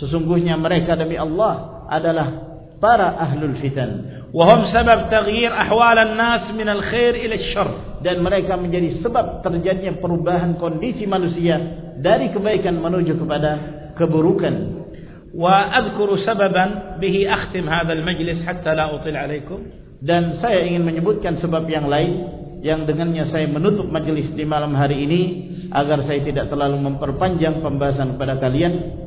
Sesungguhnya mereka demi Allah adalah para ahlul fitan. Wahum sebab taghyir ahwal nas min al khair ila syarr dan mereka menjadi sebab terjadinya perubahan kondisi manusia dari kebaikan menuju kepada keburukan. Wa adhkuru sababan bihi akhtim hadzal majlis hatta la util alaikum dan saya ingin menyebutkan sebab yang lain yang dengannya saya menutup majelis di malam hari ini agar saya tidak terlalu memperpanjang pembahasan kepada kalian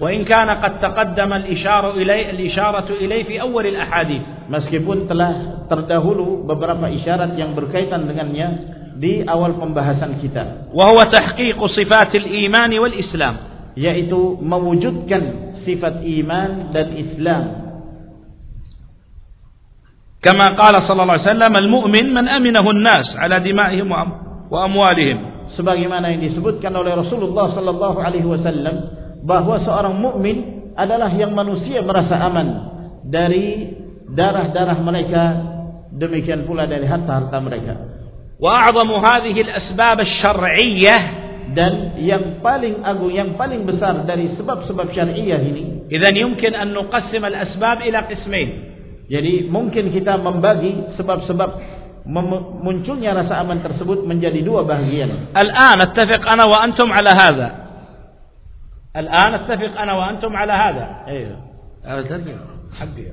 وإن كان قد تقدم الإشارة إليه الإشارة إليه في أول الأحاديث meskipun telah terdahulu beberapa isyarat yang berkaitan dengannya di awal pembahasan kita وهو تحقيق صفات الإيمان والإسلام yaitu mewujudkan sifat iman dan Islam كما قال صلى الله عليه وسلم المؤمن من أمنه الناس على دمائهم وأموالهم sebagaimana yang disebutkan oleh Rasulullah sallallahu alaihi wasallam bahwa seorang mukmin adalah yang manusia merasa aman dari darah-darah mereka demikian pula dari harta-harta mereka. Wa a'zamu hadhihi al-asbab asy-syar'iyyah dan yang paling agung yang paling besar dari sebab-sebab syariah ini idzan yumkin an nuqassim al-asbab ila qismain. Jadi mungkin kita membagi sebab-sebab munculnya rasa aman tersebut menjadi dua bagian. Al-an attafiq ana wa antum ala hadha. الآن اتفق أنا وأنتم على هذا أيوه حقي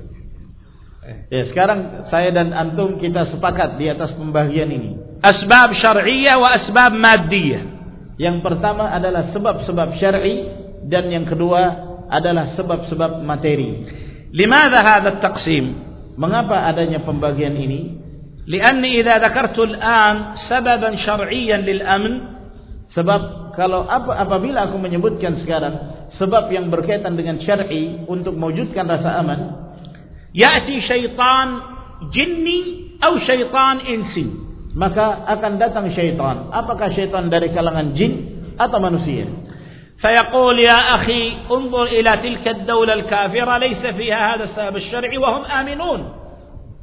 Ya sekarang saya dan antum kita sepakat di atas pembagian ini. Asbab syar'iyyah wa asbab maddiyah. Yang pertama adalah sebab-sebab syar'i dan yang kedua adalah sebab-sebab materi. Limadha hadha at-taqsim? Mengapa adanya pembagian ini? Lianni idza dzakartu al-an sababan syar'iyyan lil amn sebab kalau apa apabila aku menyebutkan sekarang sebab yang berkaitan dengan syar'i untuk mewujudkan rasa aman ya'ti syaitan jinni atau syaitan insi maka akan datang syaitan apakah syaitan dari kalangan jin atau manusia فيقول يا أخي انظر إلى تلك الدولة الكافرة ليس فيها هذا السبب الشرعي وهم آمنون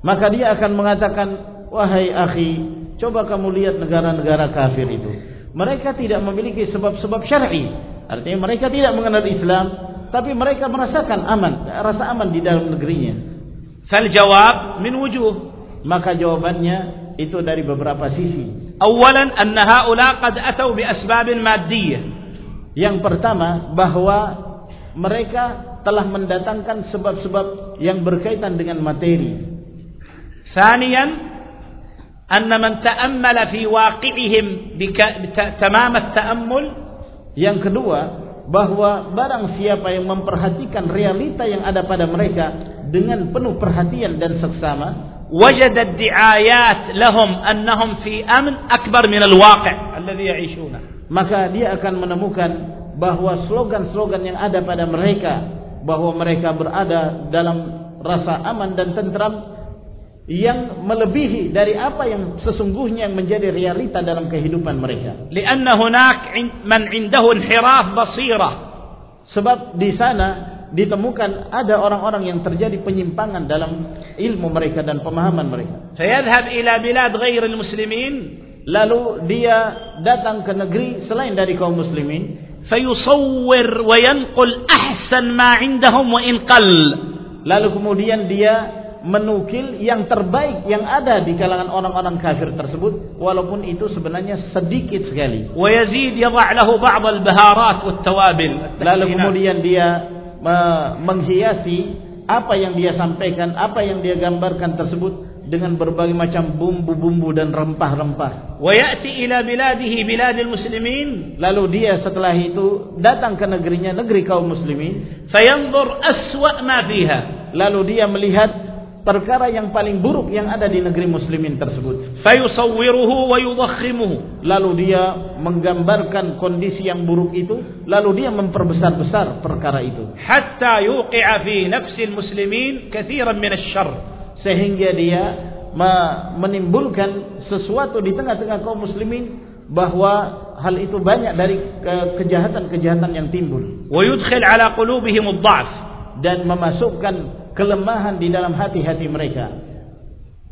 maka dia akan mengatakan wahai akhi coba kamu lihat negara-negara kafir itu mereka tidak memiliki sebab-sebab syar'i. Artinya mereka tidak mengenal Islam, tapi mereka merasakan aman, rasa aman di dalam negerinya. Fal jawab min wujuh. Maka jawabannya itu dari beberapa sisi. Awalan anna haula qad atau bi asbab maddiyah. Yang pertama bahwa mereka telah mendatangkan sebab-sebab yang berkaitan dengan materi. Saniyan أن من تأمل في واقعهم تمام التأمل yang kedua bahwa barang siapa yang memperhatikan realita yang ada pada mereka dengan penuh perhatian dan seksama وجد الدعايات لهم أنهم في أمن أكبر من الواقع الذي يعيشونه maka dia akan menemukan bahwa slogan-slogan yang ada pada mereka bahwa mereka berada dalam rasa aman dan tentram yang melebihi dari apa yang sesungguhnya yang menjadi realita dalam kehidupan mereka. Lianna hunak man indahu inhiraf basirah. Sebab di sana ditemukan ada orang-orang yang terjadi penyimpangan dalam ilmu mereka dan pemahaman mereka. Fayadhhab ila bilad ghairil muslimin, lalu dia datang ke negeri selain dari kaum muslimin, fayusawwir wa yanqul ahsan ma indahum wa inqal. Lalu kemudian dia menukil yang terbaik yang ada di kalangan orang-orang kafir tersebut walaupun itu sebenarnya sedikit sekali. Wa yazid yadh'alahu ba'd al-baharat. Lalu kemudian dia menghiasi apa yang dia sampaikan, apa yang dia gambarkan tersebut dengan berbagai macam bumbu-bumbu dan rempah-rempah. Wa ya'ti biladihi biladil muslimin. Lalu dia setelah itu datang ke negerinya, negeri kaum muslimin. Fayanzur aswa. Lalu dia melihat perkara yang paling buruk yang ada di negeri muslimin tersebut. Fayusawwiruhu wa yudakhimuhu. Lalu dia menggambarkan kondisi yang buruk itu, lalu dia memperbesar-besar perkara itu. Hatta yuqi'a fi nafsi muslimin katsiran min asy-syarr. Sehingga dia menimbulkan sesuatu di tengah-tengah kaum muslimin bahwa hal itu banyak dari kejahatan-kejahatan yang timbul. Wa yudkhil ala qulubihim ad-dha'f dan memasukkan kelemahan di dalam hati-hati mereka.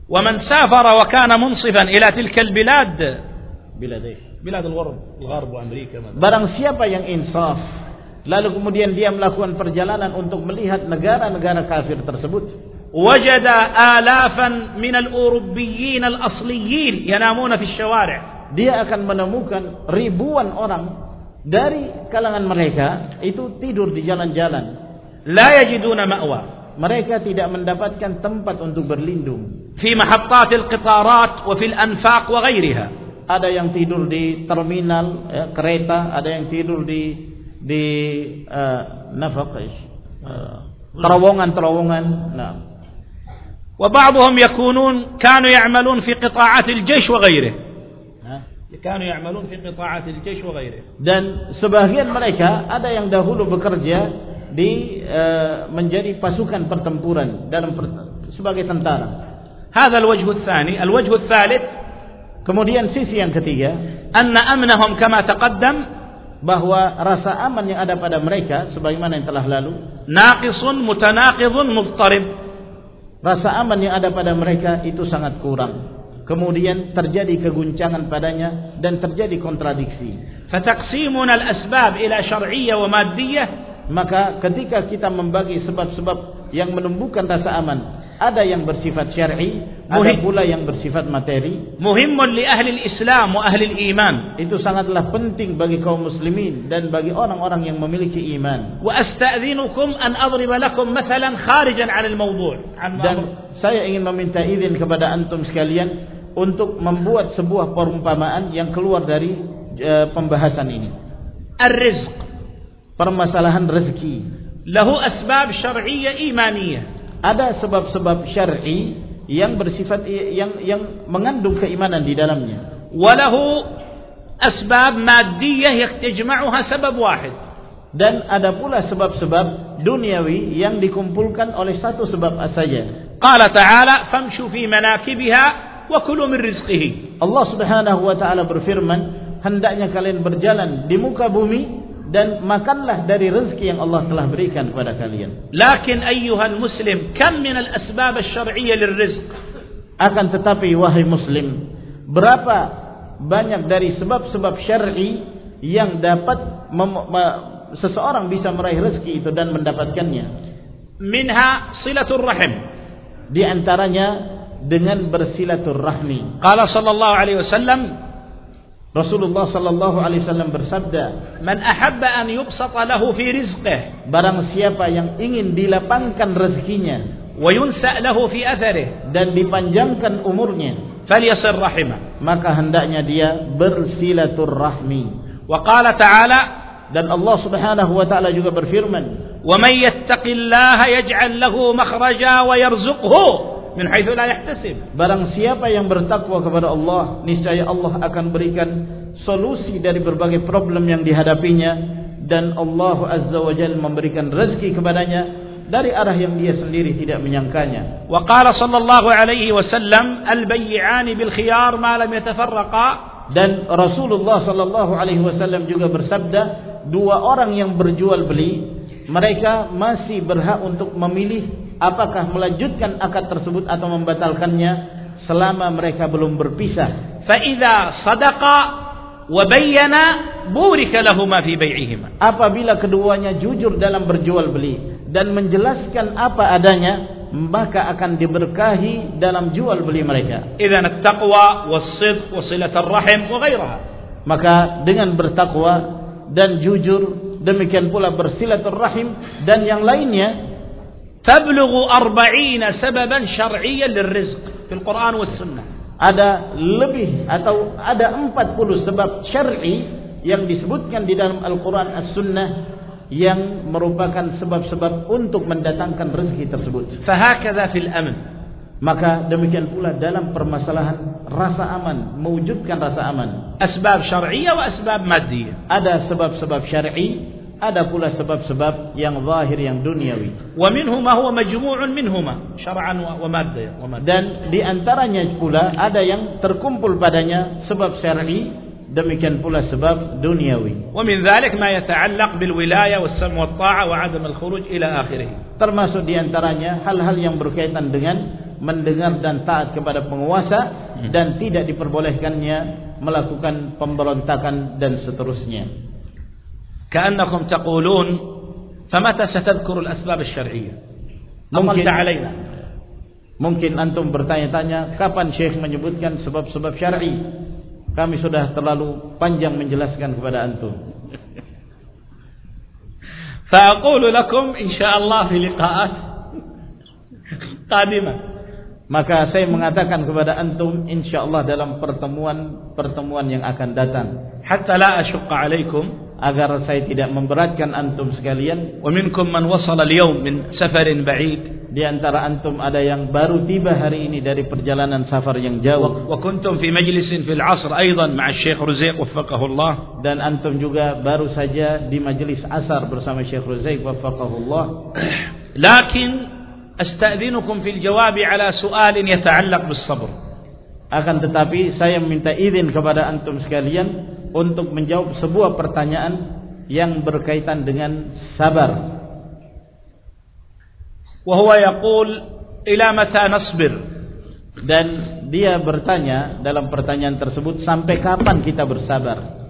ومن سافر وكان منصفا إلى تلك البلاد بلاد إيش؟ بلاد الغرب الغرب وأمريكا Barang siapa yang insaf lalu kemudian dia melakukan perjalanan untuk melihat negara-negara kafir tersebut وجد آلافا من الأوروبيين الأصليين ينامون في الشوارع dia akan menemukan ribuan orang dari kalangan mereka itu tidur di jalan-jalan لا يجدون مأوى mereka tidak mendapatkan tempat untuk berlindung. Fi mahattatil qitarat wa fil anfaq wa ghairiha. Ada yang tidur di terminal ya, kereta, ada yang tidur di di eh, uh, nafaqis, uh, eh, terowongan-terowongan. Nah. Wa ba'dhum yakunun kanu ya'malun fi qita'at al-jaysh wa ghairihi. Kanu ya'malun fi. Dan sebagian mereka ada yang dahulu bekerja di e, menjadi pasukan pertempuran dalam sebagai tentara. Hadza al-wajh tsani al-wajh tsalits kemudian sisi yang ketiga, anna amnahum kama taqaddam bahwa rasa aman yang ada pada mereka sebagaimana yang telah lalu, naqisun mutanaqidun muftarib. Rasa aman yang ada pada mereka itu sangat kurang. Kemudian terjadi keguncangan padanya dan terjadi kontradiksi. Fataqsimuna al-asbab ila syar'iyyah wa maddiyah maka ketika kita membagi sebab-sebab yang menumbuhkan rasa aman ada yang bersifat syar'i ada pula yang bersifat materi. Muhimmun li ahli islam wa ahli iman. Itu sangatlah penting bagi kaum muslimin dan bagi orang-orang yang memiliki iman. Wa asta'dhinukum an adrib lakum mathalan kharijan 'an al-mawdu' dan saya ingin meminta izin kepada antum sekalian untuk membuat sebuah perumpamaan yang keluar dari uh, pembahasan ini. Ar-rizq permasalahan rezeki. Lahu asbab syar'iyyah imaniyah. Ada sebab-sebab syar'i yang bersifat yang yang mengandung keimanan di dalamnya. Walahu asbab maddiyah yaktajma'uha sabab wahid. Dan ada pula sebab-sebab duniawi yang dikumpulkan oleh satu sebab saja. Qala ta'ala famshu fi manakibiha wa kulu min rizqihi. Allah Subhanahu wa taala berfirman, hendaknya kalian berjalan di muka bumi dan makanlah dari rezeki yang Allah telah berikan kepada kalian. Lakin ayyuhal muslim, kam min al-asbab asy-syar'iyyah lirrizq? Akan tetapi wahai muslim, berapa banyak dari sebab-sebab syar'i yang dapat seseorang bisa meraih rezeki itu dan mendapatkannya? Minha silatul rahim. Di antaranya dengan bersilaturahmi. Qala sallallahu alaihi wasallam Rasulullah sallallahu alaihi wasallam bersabda, "Man ahabba an yubsata lahu fi rizqih." Barang siapa yang ingin dilapangkan rezekinya, wa yunsa lahu fi atharih dan dipanjangkan umurnya, falyasir rahimah. Maka hendaknya dia bersilaturahmi. Wa qala ta'ala dan Allah Subhanahu wa taala juga berfirman, "Wa may yattaqillaha yaj'al lahu makhraja wa yarzuqhu min haitsu la yahtasib. Barang siapa yang bertakwa kepada Allah, niscaya Allah akan berikan solusi dari berbagai problem yang dihadapinya dan Allah Azza wa Jalla memberikan rezeki kepadanya dari arah yang dia sendiri tidak menyangkanya. Wa qala sallallahu alaihi wasallam al-bay'an bil khiyar ma lam yatafarraqa dan Rasulullah sallallahu alaihi wasallam juga bersabda dua orang yang berjual beli mereka masih berhak untuk memilih apakah melanjutkan akad tersebut atau membatalkannya selama mereka belum berpisah. فإذا صدقا وبينا بورك لهما في بيعهما Apabila keduanya jujur dalam berjual beli dan menjelaskan apa adanya, maka akan diberkahi dalam jual beli mereka. إذا التقوى والصدق وصلة الرحم وغيرها Maka dengan bertakwa dan jujur, demikian pula bersilaturrahim dan yang lainnya tablughu arba'ina sababan syar'iyyan lirrizq fil Quran was sunnah. Ada lebih atau ada 40 sebab syar'i yang disebutkan di dalam Al-Qur'an As-Sunnah yang merupakan sebab-sebab untuk mendatangkan rezeki tersebut. Fahakadha fil amn. Maka demikian pula dalam permasalahan rasa aman, mewujudkan rasa aman. Asbab syar'iyyah wa asbab maddiyah. Ada sebab-sebab syar'i ada pula sebab-sebab yang zahir yang duniawi. Wa huwa majmu'un syar'an wa madda Dan di antaranya pula ada yang terkumpul padanya sebab syar'i demikian pula sebab duniawi. Wa min dzalik ma yata'allaq bil was sam wa wa 'adam al khuruj ila akhirih. Termasuk di antaranya hal-hal yang berkaitan dengan mendengar dan taat kepada penguasa hmm. dan tidak diperbolehkannya melakukan pemberontakan dan seterusnya. كأنكم تقولون فمتى ستذكر الأسباب الشرعية ممكن. أطلت علينا Mungkin antum bertanya-tanya kapan Syekh menyebutkan sebab-sebab syar'i? Kami sudah terlalu panjang menjelaskan kepada antum. فأقول لكم إن شاء الله في لقاءات قادمة Maka saya mengatakan kepada antum insyaallah dalam pertemuan-pertemuan yang akan datang حتى لا أشق عليكم agar saya tidak memberatkan antum sekalian. Wa minkum man wasala al-yawm min safarin ba'id. Di antara antum ada yang baru tiba hari ini dari perjalanan safar yang jauh. Wa kuntum fi majlisin fil 'asr aidan ma'a Syekh Ruzaiq waffaqahu Allah. Dan antum juga baru saja di majlis asar bersama Syekh Ruzaiq waffaqahu Allah. *clears throat* Lakin asta'dzinukum fil jawab 'ala su'al yata'allaq bis sabr. Akan tetapi saya meminta izin kepada antum sekalian untuk menjawab sebuah pertanyaan yang berkaitan dengan sabar. Wa huwa yaqul ila mata nasbir? Dan dia bertanya dalam pertanyaan tersebut sampai kapan kita bersabar?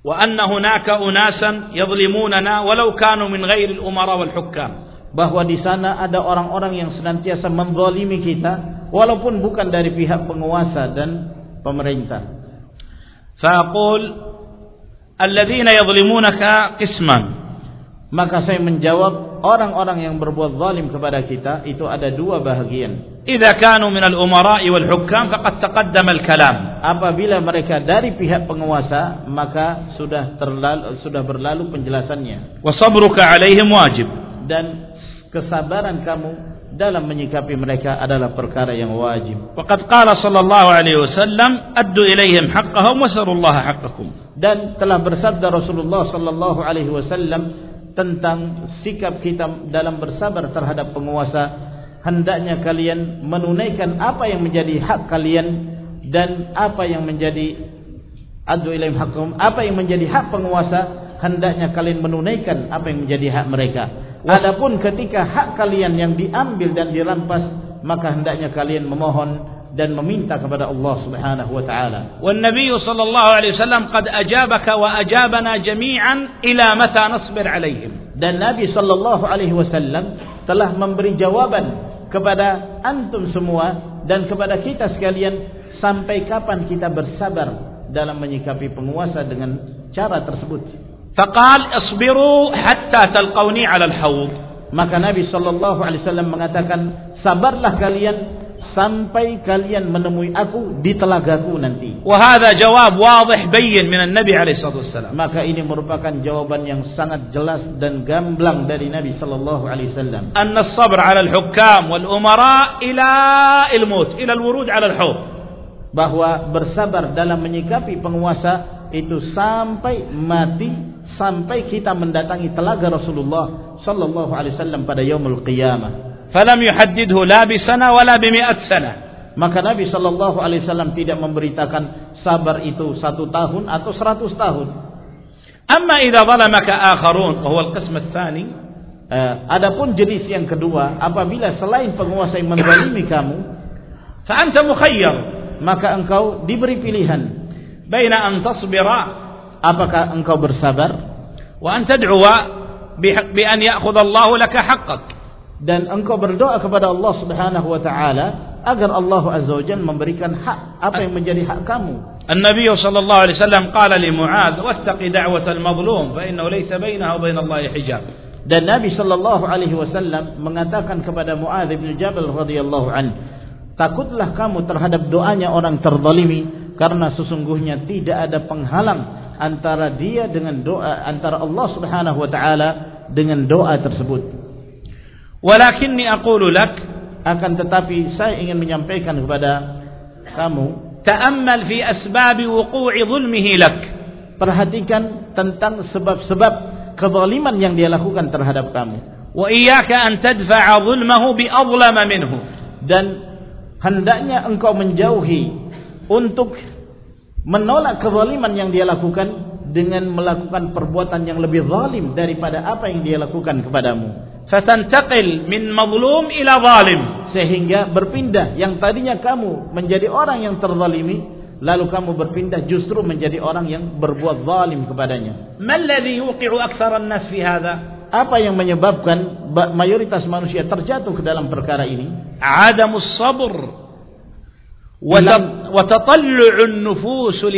Wa anna hunaka unasan yadhlimunana walau kanu min ghairi al-umara wal hukam. Bahwa di sana ada orang-orang yang senantiasa menzalimi kita walaupun bukan dari pihak penguasa dan pemerintah. Faqul alladzina yadhlimunaka qisman. Maka saya menjawab orang-orang yang berbuat zalim kepada kita itu ada dua bahagian. Idza kanu minal umara'i wal hukam faqad taqaddama al kalam. Apabila mereka dari pihak penguasa maka sudah terlalu sudah berlalu penjelasannya. Wa sabruka alaihim wajib. Dan kesabaran kamu dalam menyikapi mereka adalah perkara yang wajib. Waqad qala sallallahu alaihi wasallam addu ilaihim haqqahum wasalullaha haqqakum. Dan telah bersabda Rasulullah sallallahu alaihi wasallam tentang sikap kita dalam bersabar terhadap penguasa hendaknya kalian menunaikan apa yang menjadi hak kalian dan apa yang menjadi adu ilaim hakum apa yang menjadi hak penguasa hendaknya kalian menunaikan apa yang menjadi hak mereka Adapun ketika hak kalian yang diambil dan dirampas, maka hendaknya kalian memohon dan meminta kepada Allah Subhanahu wa taala. Wan Nabi sallallahu alaihi wasallam qad ajabaka wa ajabana jami'an ila mata nasbir alaihim. Dan Nabi sallallahu alaihi wasallam telah memberi jawaban kepada antum semua dan kepada kita sekalian sampai kapan kita bersabar dalam menyikapi penguasa dengan cara tersebut. Faqal asbiru hatta talqauni ala al-hawd. Maka Nabi sallallahu alaihi wasallam mengatakan, sabarlah kalian sampai kalian menemui aku di telagaku nanti. Wa hadha jawab wadhih bayyin min nabi alaihi wasallam. Maka ini merupakan jawaban yang sangat jelas dan gamblang dari Nabi sallallahu alaihi wasallam. Anna as-sabr ala al-hukam wal umara ila al-maut, ila al-wurud ala al-hawd. Bahwa bersabar dalam menyikapi penguasa itu sampai mati sampai kita mendatangi telaga Rasulullah sallallahu alaihi wasallam pada yaumul qiyamah. Falam yuhaddidhu la bi sana wala bi mi'at sana. Maka Nabi sallallahu alaihi wasallam tidak memberitakan sabar itu satu tahun atau seratus tahun. Amma idza zalamaka akharun wa huwa al-qism tsani eh, adapun jenis yang kedua apabila selain penguasa yang menzalimi kamu fa anta mukhayyar maka engkau diberi pilihan baina an tasbira apakah engkau bersabar وأن تدعو بحق- بأن يأخذ الله لك حقك dan engkau berdoa kepada Allah Subhanahu wa taala agar Allah Azza wa Jalla memberikan hak apa yang menjadi hak kamu. النبي صلى الله عليه وسلم قال لمعاذ واتق دعوة المظلوم فإنه ليس بينها وبين الله حجاب Dan Nabi sallallahu alaihi wasallam mengatakan kepada Muadz bin Jabal radhiyallahu an, takutlah kamu terhadap doanya orang terzalimi karena sesungguhnya tidak ada penghalang antara dia dengan doa antara Allah Subhanahu wa taala dengan doa tersebut. Walakinni aqulu lak akan tetapi saya ingin menyampaikan kepada kamu ta'ammal fi asbab wuqu'i zulmihi lak. Perhatikan tentang sebab-sebab kezaliman yang dia lakukan terhadap kamu. Wa iyyaka an tadfa'a zulmahu bi adlama minhu. Dan hendaknya engkau menjauhi untuk menolak kezaliman yang dia lakukan dengan melakukan perbuatan yang lebih zalim daripada apa yang dia lakukan kepadamu. Fatantaqil min mazlum ila zalim sehingga berpindah yang tadinya kamu menjadi orang yang terzalimi lalu kamu berpindah justru menjadi orang yang berbuat zalim kepadanya. Malladhi yuqi'u nas fi hadha? Apa yang menyebabkan mayoritas manusia terjatuh ke dalam perkara ini? Adamus sabr Watatallu'un nufusu.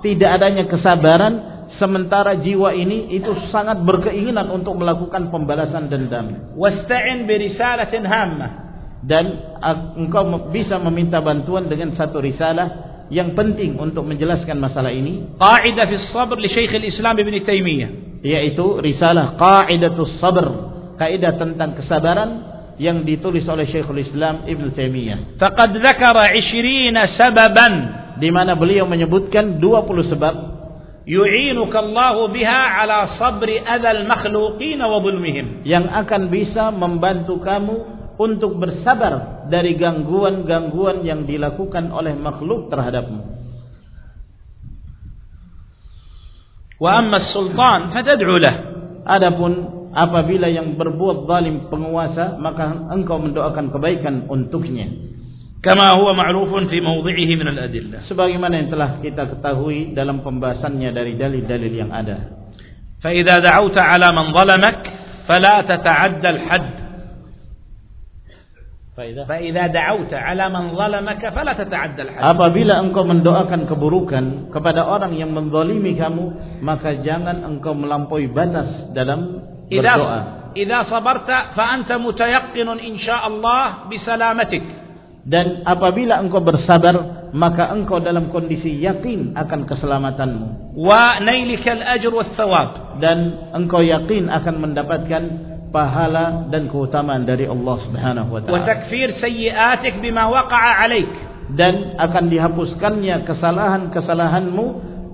Tidak adanya kesabaran sementara jiwa ini itu sangat berkeinginan untuk melakukan pembalasan dendam. Wasta'in bi hammah. Dan ah, engkau bisa meminta bantuan dengan satu risalah yang penting untuk menjelaskan masalah ini qaidah fi sabr li Islam Ibn Taimiyah yaitu risalah qaidatus sabr kaidah tentang kesabaran yang ditulis oleh Syekhul Islam Ibn Taimiyah. Faqad dzakara 20 sababan di mana beliau menyebutkan 20 sebab yu'inukallahu biha ala sabri adal makhluqin wa zulmihim yang akan bisa membantu kamu untuk bersabar dari gangguan-gangguan yang dilakukan oleh makhluk terhadapmu. Wa amma sultan fatad'u lah. Adapun apabila yang berbuat zalim penguasa maka engkau mendoakan kebaikan untuknya. كما هو معروف في موضعه من الأدلة Sebagaimana yang telah kita ketahui dalam pembahasannya dari dalil-dalil yang ada. فإذا دعوت على من ظلمك فلا تتعدى الحد فإذا دعوت على من ظلمك فلا تتعدى الحد Apabila engkau mendoakan keburukan kepada orang yang menzalimi kamu, maka jangan engkau melampaui batas dalam إذا berdoa. إذا صبرت فأنت متيقن إن شاء الله بسلامتك Dan apabila engkau bersabar, maka engkau dalam kondisi yakin akan keselamatanmu. ونيلك الأجر والثواب Dan engkau yakin akan mendapatkan pahala dan keutamaan dari Allah Subhanahu wa taala. وتكفير سيئاتك بما وقع عليك Dan akan dihapuskannya kesalahan-kesalahanmu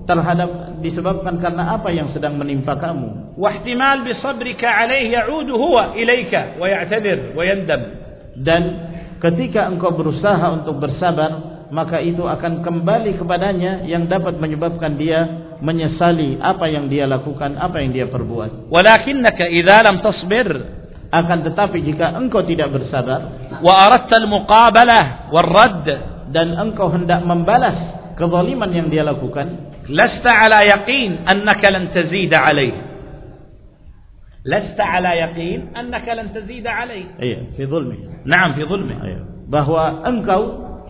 terhadap disebabkan karena apa yang sedang menimpa kamu. Wahtimal bi sabrika alaihi ya'udu huwa ilaika wa ya'tadir wa yandam. Dan ketika engkau berusaha untuk bersabar, maka itu akan kembali kepadanya yang dapat menyebabkan dia menyesali apa yang dia lakukan, apa yang dia perbuat. Walakinnaka idza lam tasbir akan tetapi jika engkau tidak bersabar wa aradta al-muqabalah war-radd dan engkau hendak membalas kezaliman yang dia lakukan lasta ala yaqin annaka lan tazida alaihi lasta ala yaqin annaka lan tazida alaihi iya fi zulmi. Na'am fi zulmi. Iya. Bahwa engkau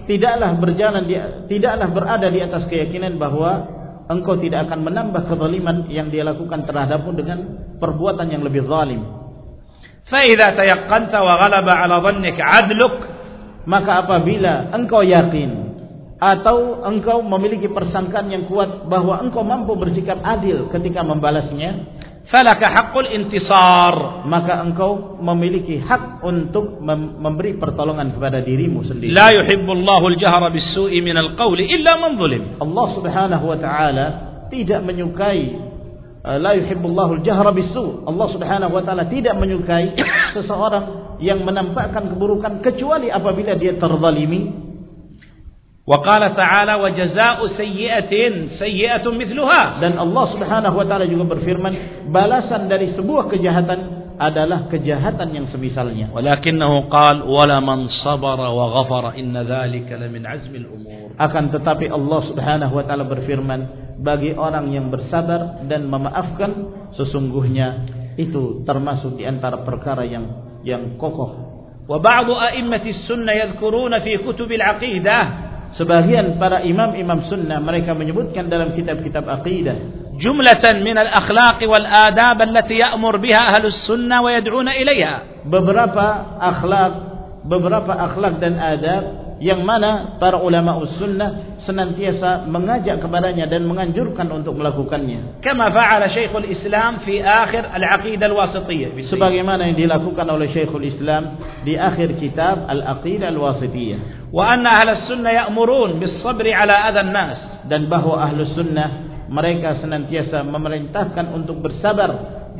tidaklah berjalan di, tidaklah berada di atas keyakinan bahwa engkau tidak akan menambah kezaliman yang dia lakukan terhadapmu dengan perbuatan yang lebih zalim. Faidha tayaqqanta wa ghalaba ala dhannika adluk maka apabila engkau yakin atau engkau memiliki persangkaan yang kuat bahwa engkau mampu bersikap adil ketika membalasnya? Falaka haqqul intisar. Maka engkau memiliki hak untuk mem memberi pertolongan kepada dirimu sendiri. La yuhibbullahu al-jahra bis-su'i min al-qawli illa man zulim. Allah Subhanahu wa taala tidak menyukai eh, la yuhibbullahu al-jahra bis-su' Allah Subhanahu wa taala tidak menyukai *coughs* seseorang yang menampakkan keburukan kecuali apabila dia terzalimi. Wa ta'ala wa jazaa'u sayyi'atin mithluha. Dan Allah Subhanahu wa taala juga berfirman, balasan dari sebuah kejahatan adalah kejahatan yang semisalnya. Walakinahu qal wala man sabara wa ghafara inna dzalika lamin azmil umur. Akan tetapi Allah Subhanahu wa taala berfirman, bagi orang yang bersabar dan memaafkan sesungguhnya itu termasuk di antara perkara yang yang kokoh. Wa ba'du a'immati sunnah yadhkuruna fi kutub al-aqidah Sebagian para imam-imam sunnah mereka menyebutkan dalam kitab-kitab aqidah jumlatan min al-akhlaq wal adab allati ya'mur biha ahlus sunnah wa yad'una ilayha. Beberapa akhlak, beberapa akhlak dan adab yang mana para ulama sunnah senantiasa mengajak kepadanya dan menganjurkan untuk melakukannya. Kama fa'ala Syekhul Islam fi akhir al-Aqidah al-Wasithiyah. Sebagaimana yang dilakukan oleh Syekhul Islam di akhir kitab Al-Aqidah Al-Wasithiyah. Wa anna ahli sunnah ya'murun bis-sabri ala adha nas dan bahwa ahli sunnah mereka senantiasa memerintahkan untuk bersabar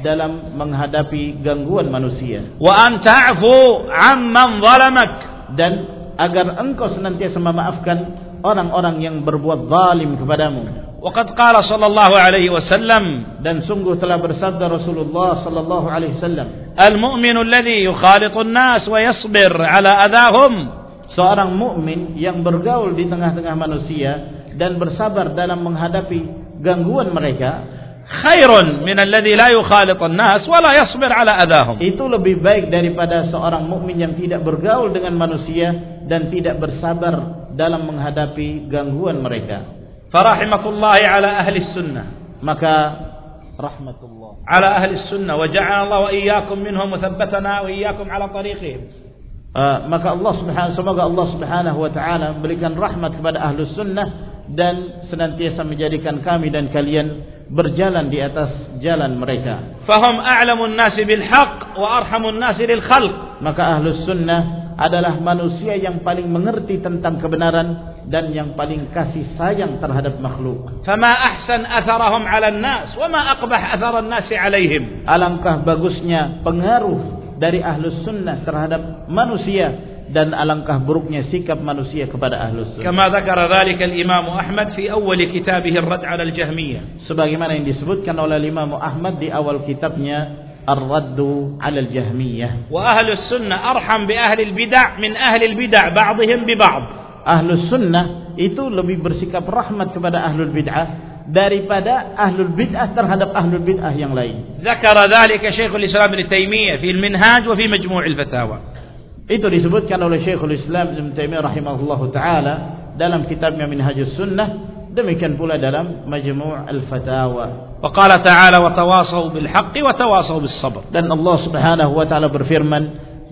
dalam menghadapi gangguan manusia. Wa an ta'fu 'amman zalamak dan agar engkau senantiasa memaafkan orang-orang yang berbuat zalim kepadamu. Waqad qala sallallahu alaihi wasallam dan sungguh telah bersabda Rasulullah sallallahu alaihi wasallam Al-mu'minu alladhi yukhalitu an-nas wa yasbir seorang mukmin yang bergaul di tengah-tengah manusia dan bersabar dalam menghadapi gangguan mereka khairun min alladhi la yukhaliq an-nas wa la yasbir ala adahum. Itu lebih baik daripada seorang mukmin yang tidak bergaul dengan manusia dan tidak bersabar dalam menghadapi gangguan mereka. Farahimatullahi ala ahli sunnah. Maka rahmatullah ala ahli sunnah wa ja'ala Allah wa iyyakum minhum wa thabbatana wa iyyakum ala tariqihim. Uh, maka Allah Subhanahu semoga Allah Subhanahu wa taala memberikan rahmat kepada ahli sunnah dan senantiasa menjadikan kami dan kalian berjalan di atas jalan mereka. Fahum a'lamun nasi bil haqq wa arhamun nasi lil khalq. Maka ahlus sunnah adalah manusia yang paling mengerti tentang kebenaran dan yang paling kasih sayang terhadap makhluk. Fama ahsan atharahum 'ala an-nas wa ma aqbah athar an-nas 'alaihim. Alangkah bagusnya pengaruh dari ahlus sunnah terhadap manusia dan alangkah buruknya sikap manusia kepada ahlus sunnah. Kama dzakara dzalika al-Imam Ahmad fi awal kitabih Ar-Rad 'ala al-Jahmiyah. Sebagaimana yang disebutkan oleh Imam Ahmad di awal kitabnya Ar-Radd 'ala al-Jahmiyah. Wa ahlus sunnah arham bi ahli al-bid'ah min ahli al-bid'ah ba'dihim bi ba'd. Ahlus sunnah itu lebih bersikap rahmat kepada ahlul bid'ah daripada ahlul bid'ah terhadap ahlul bid'ah yang lain. Zakara dzalika Syekhul Islam Ibnu Taimiyah fi al-Minhaj wa fi Majmu' al-Fatawa. Itu disebutkan oleh Syekhul Islam Ibn Taimiyah rahimahullahu taala dalam kitabnya Minhajus Sunnah demikian pula dalam Majmu' Al-Fatawa. Wa qala ta'ala wa tawasaw bil haqqi wa tawasaw bis sabr. Dan Allah Subhanahu wa taala berfirman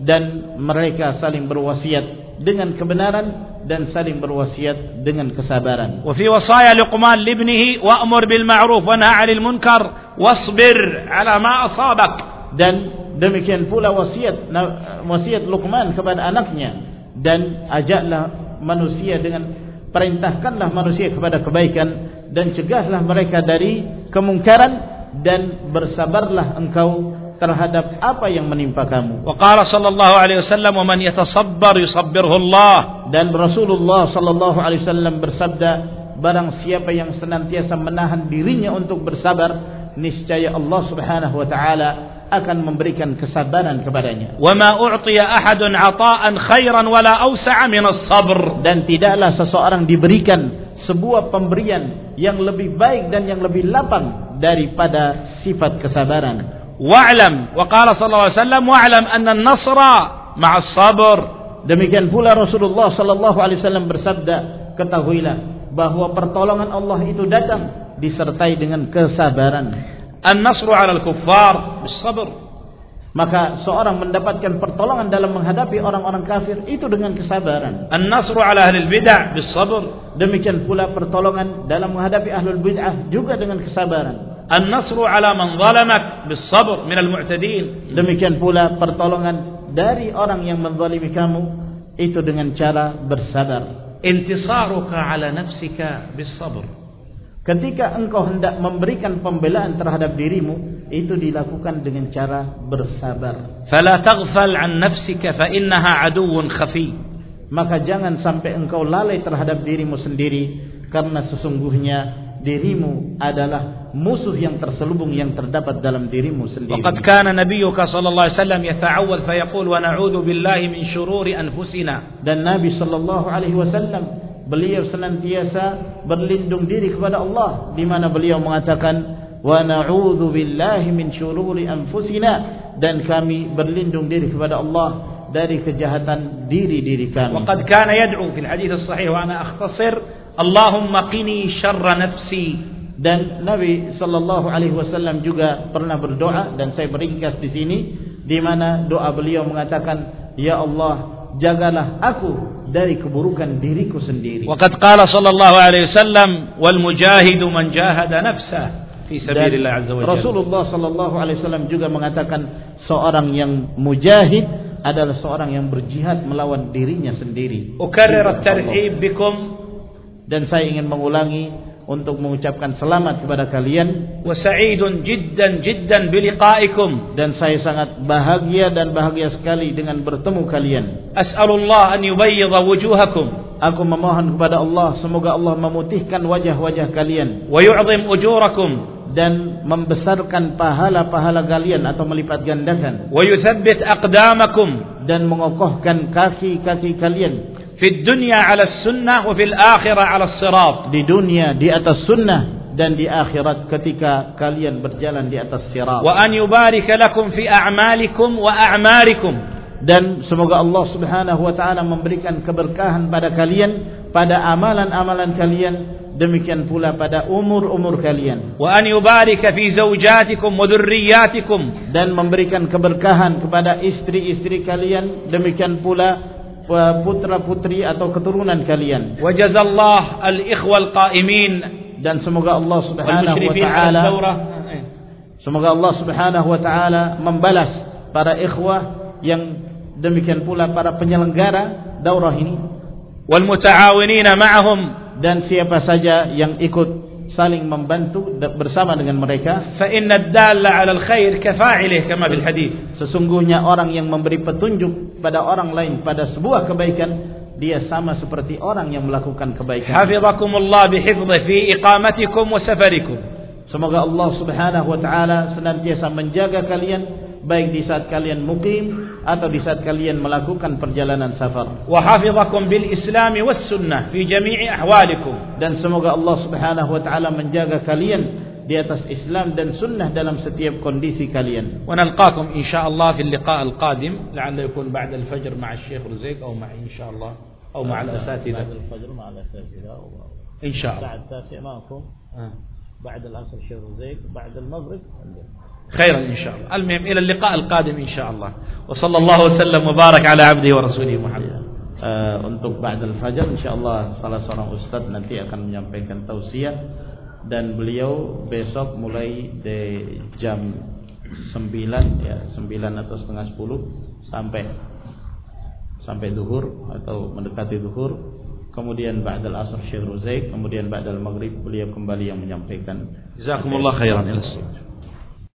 dan mereka saling berwasiat dengan kebenaran dan saling berwasiat dengan kesabaran. Luqman libnihi wa'mur bil ma'ruf wa nahy 'anil munkar wasbir 'ala ma asabak. Dan demikian pula wasiat wasiat Luqman kepada anaknya dan ajaklah manusia dengan perintahkanlah manusia kepada kebaikan dan cegahlah mereka dari kemungkaran dan bersabarlah engkau terhadap apa yang menimpa kamu. Wa qala sallallahu alaihi wasallam wa man yatasabbar yusabbirhu Allah. Dan Rasulullah sallallahu alaihi wasallam bersabda barang siapa yang senantiasa menahan dirinya untuk bersabar niscaya Allah Subhanahu wa taala akan memberikan kesabaran kepadanya. Wa ma u'tiya ahadun 'ata'an khairan wala awsa'a min as-sabr. Dan tidaklah seseorang diberikan sebuah pemberian yang lebih baik dan yang lebih lapang daripada sifat kesabaran wa'lam wa qala sallallahu alaihi wasallam wa'lam anna an-nasra ma'a sabr demikian pula Rasulullah sallallahu alaihi wasallam bersabda ketahuilah bahwa pertolongan Allah itu datang disertai dengan kesabaran an-nasru 'ala al-kuffar bis-sabr maka seorang mendapatkan pertolongan dalam menghadapi orang-orang kafir itu dengan kesabaran. An-nasru ala ahlil bid'ah bis-sabr. Demikian pula pertolongan dalam menghadapi ahlul bid'ah juga dengan kesabaran. An-nasru ala man zalamak bis-sabr minal mu'tadin. Demikian pula pertolongan dari orang yang menzalimi kamu itu dengan cara bersabar. Intisaruka ala nafsika bis-sabr. Ketika engkau hendak memberikan pembelaan terhadap dirimu, itu dilakukan dengan cara bersabar. Fala taghfal an nafsika fa innaha aduwwun khafi. Maka jangan sampai engkau lalai terhadap dirimu sendiri karena sesungguhnya dirimu adalah musuh yang terselubung yang terdapat dalam dirimu sendiri. وقد كان نبيك صلى الله عليه وسلم يتعوذ فيقول ونعوذ بالله من شرور أنفسنا. Dan Nabi sallallahu alaihi wasallam beliau senantiasa berlindung diri kepada Allah di mana beliau mengatakan wa na'udzu billahi min syururi anfusina dan kami berlindung diri kepada Allah dari kejahatan diri-diri kami. وقد كان يدعو في الحديث الصحيح وأنا اختصر Allahumma qini syarra nafsi dan Nabi sallallahu alaihi wasallam juga pernah berdoa dan saya beringkas di sini di mana doa beliau mengatakan ya Allah jagalah aku dari keburukan diriku sendiri. Waqad qala sallallahu alaihi wasallam wal mujahidu man jahada nafsa. fi sabilillah azza wa Rasulullah sallallahu alaihi wasallam juga mengatakan seorang yang mujahid adalah seorang yang berjihad melawan dirinya sendiri. Ukarrir at-tarhib bikum dan saya ingin mengulangi untuk mengucapkan selamat kepada kalian. Wa sa'idun jiddan jiddan biliqaikum dan saya sangat bahagia dan bahagia sekali dengan bertemu kalian. As'alullah an yubayyidha wujuhakum. Aku memohon kepada Allah semoga Allah memutihkan wajah-wajah kalian. Wa yu'zim ujurakum. Dan membesarkan pahala-pahala kalian atau melipat gandakan. Wa yuthabbit aqdamakum. Dan mengokohkan kaki-kaki kalian. Fid dunya ala sunnah wa fil akhirah ala sirat. Di dunia di atas sunnah dan di akhirat ketika kalian berjalan di atas sirat. Wa an yubarika lakum fi a'malikum wa a'marikum. Dan semoga Allah Subhanahu wa taala memberikan keberkahan pada kalian, pada amalan-amalan kalian, demikian pula pada umur-umur kalian. Wa an yubarika fi zawjatikum wa dhurriyyatikum dan memberikan keberkahan kepada istri-istri kalian, demikian pula Uh, putra-putri atau keturunan kalian. Wa jazallah al-ikhwal qa'imin dan semoga Allah Subhanahu wa taala semoga Allah Subhanahu wa taala membalas para ikhwah yang demikian pula para penyelenggara daurah ini. Wal muta'awinin ma'ahum dan siapa saja yang ikut saling membantu bersama dengan mereka. Seinadalla alal khair Kafailih kama bil hadis. Sesungguhnya orang yang memberi petunjuk pada orang lain pada sebuah kebaikan dia sama seperti orang yang melakukan kebaikan. Hafizakumullah Allah fi iqamatikum wa safarikum. Semoga Allah Subhanahu wa taala senantiasa menjaga kalian baik di saat kalian mukim atau di saat kalian melakukan perjalanan safar. Wa hafizakum bil Islam was sunnah fi jami'i ahwalikum. Dan semoga Allah Subhanahu wa taala menjaga kalian di atas Islam dan sunnah dalam setiap kondisi kalian. Wa nalqakum insyaallah fil liqa' al qadim la'alla yakun ba'da al fajr ma'a Syekh Ruzaik atau ma'a insyaallah atau ma'a al asatidah. Ba'da al fajr ma'a al asatidah. Insyaallah. Ba'd tasi'a ma'akum. بعد العصر شيخ زيك بعد المغرب خيرا إن شاء الله المهم إلى اللقاء القادم إن شاء الله وصلى الله وسلم وبارك على عبده ورسوله محمد Uh, untuk ba'dal fajar insyaallah salah seorang ustaz nanti akan menyampaikan tausiah dan beliau besok mulai dari jam 9 ya 9 atau setengah 10 sampai sampai duhur atau mendekati duhur kemudian ba'dal asr Syekh Ruzaik kemudian ba'dal maghrib beliau kembali yang menyampaikan جزاكم الله خيرا إلى الصلاة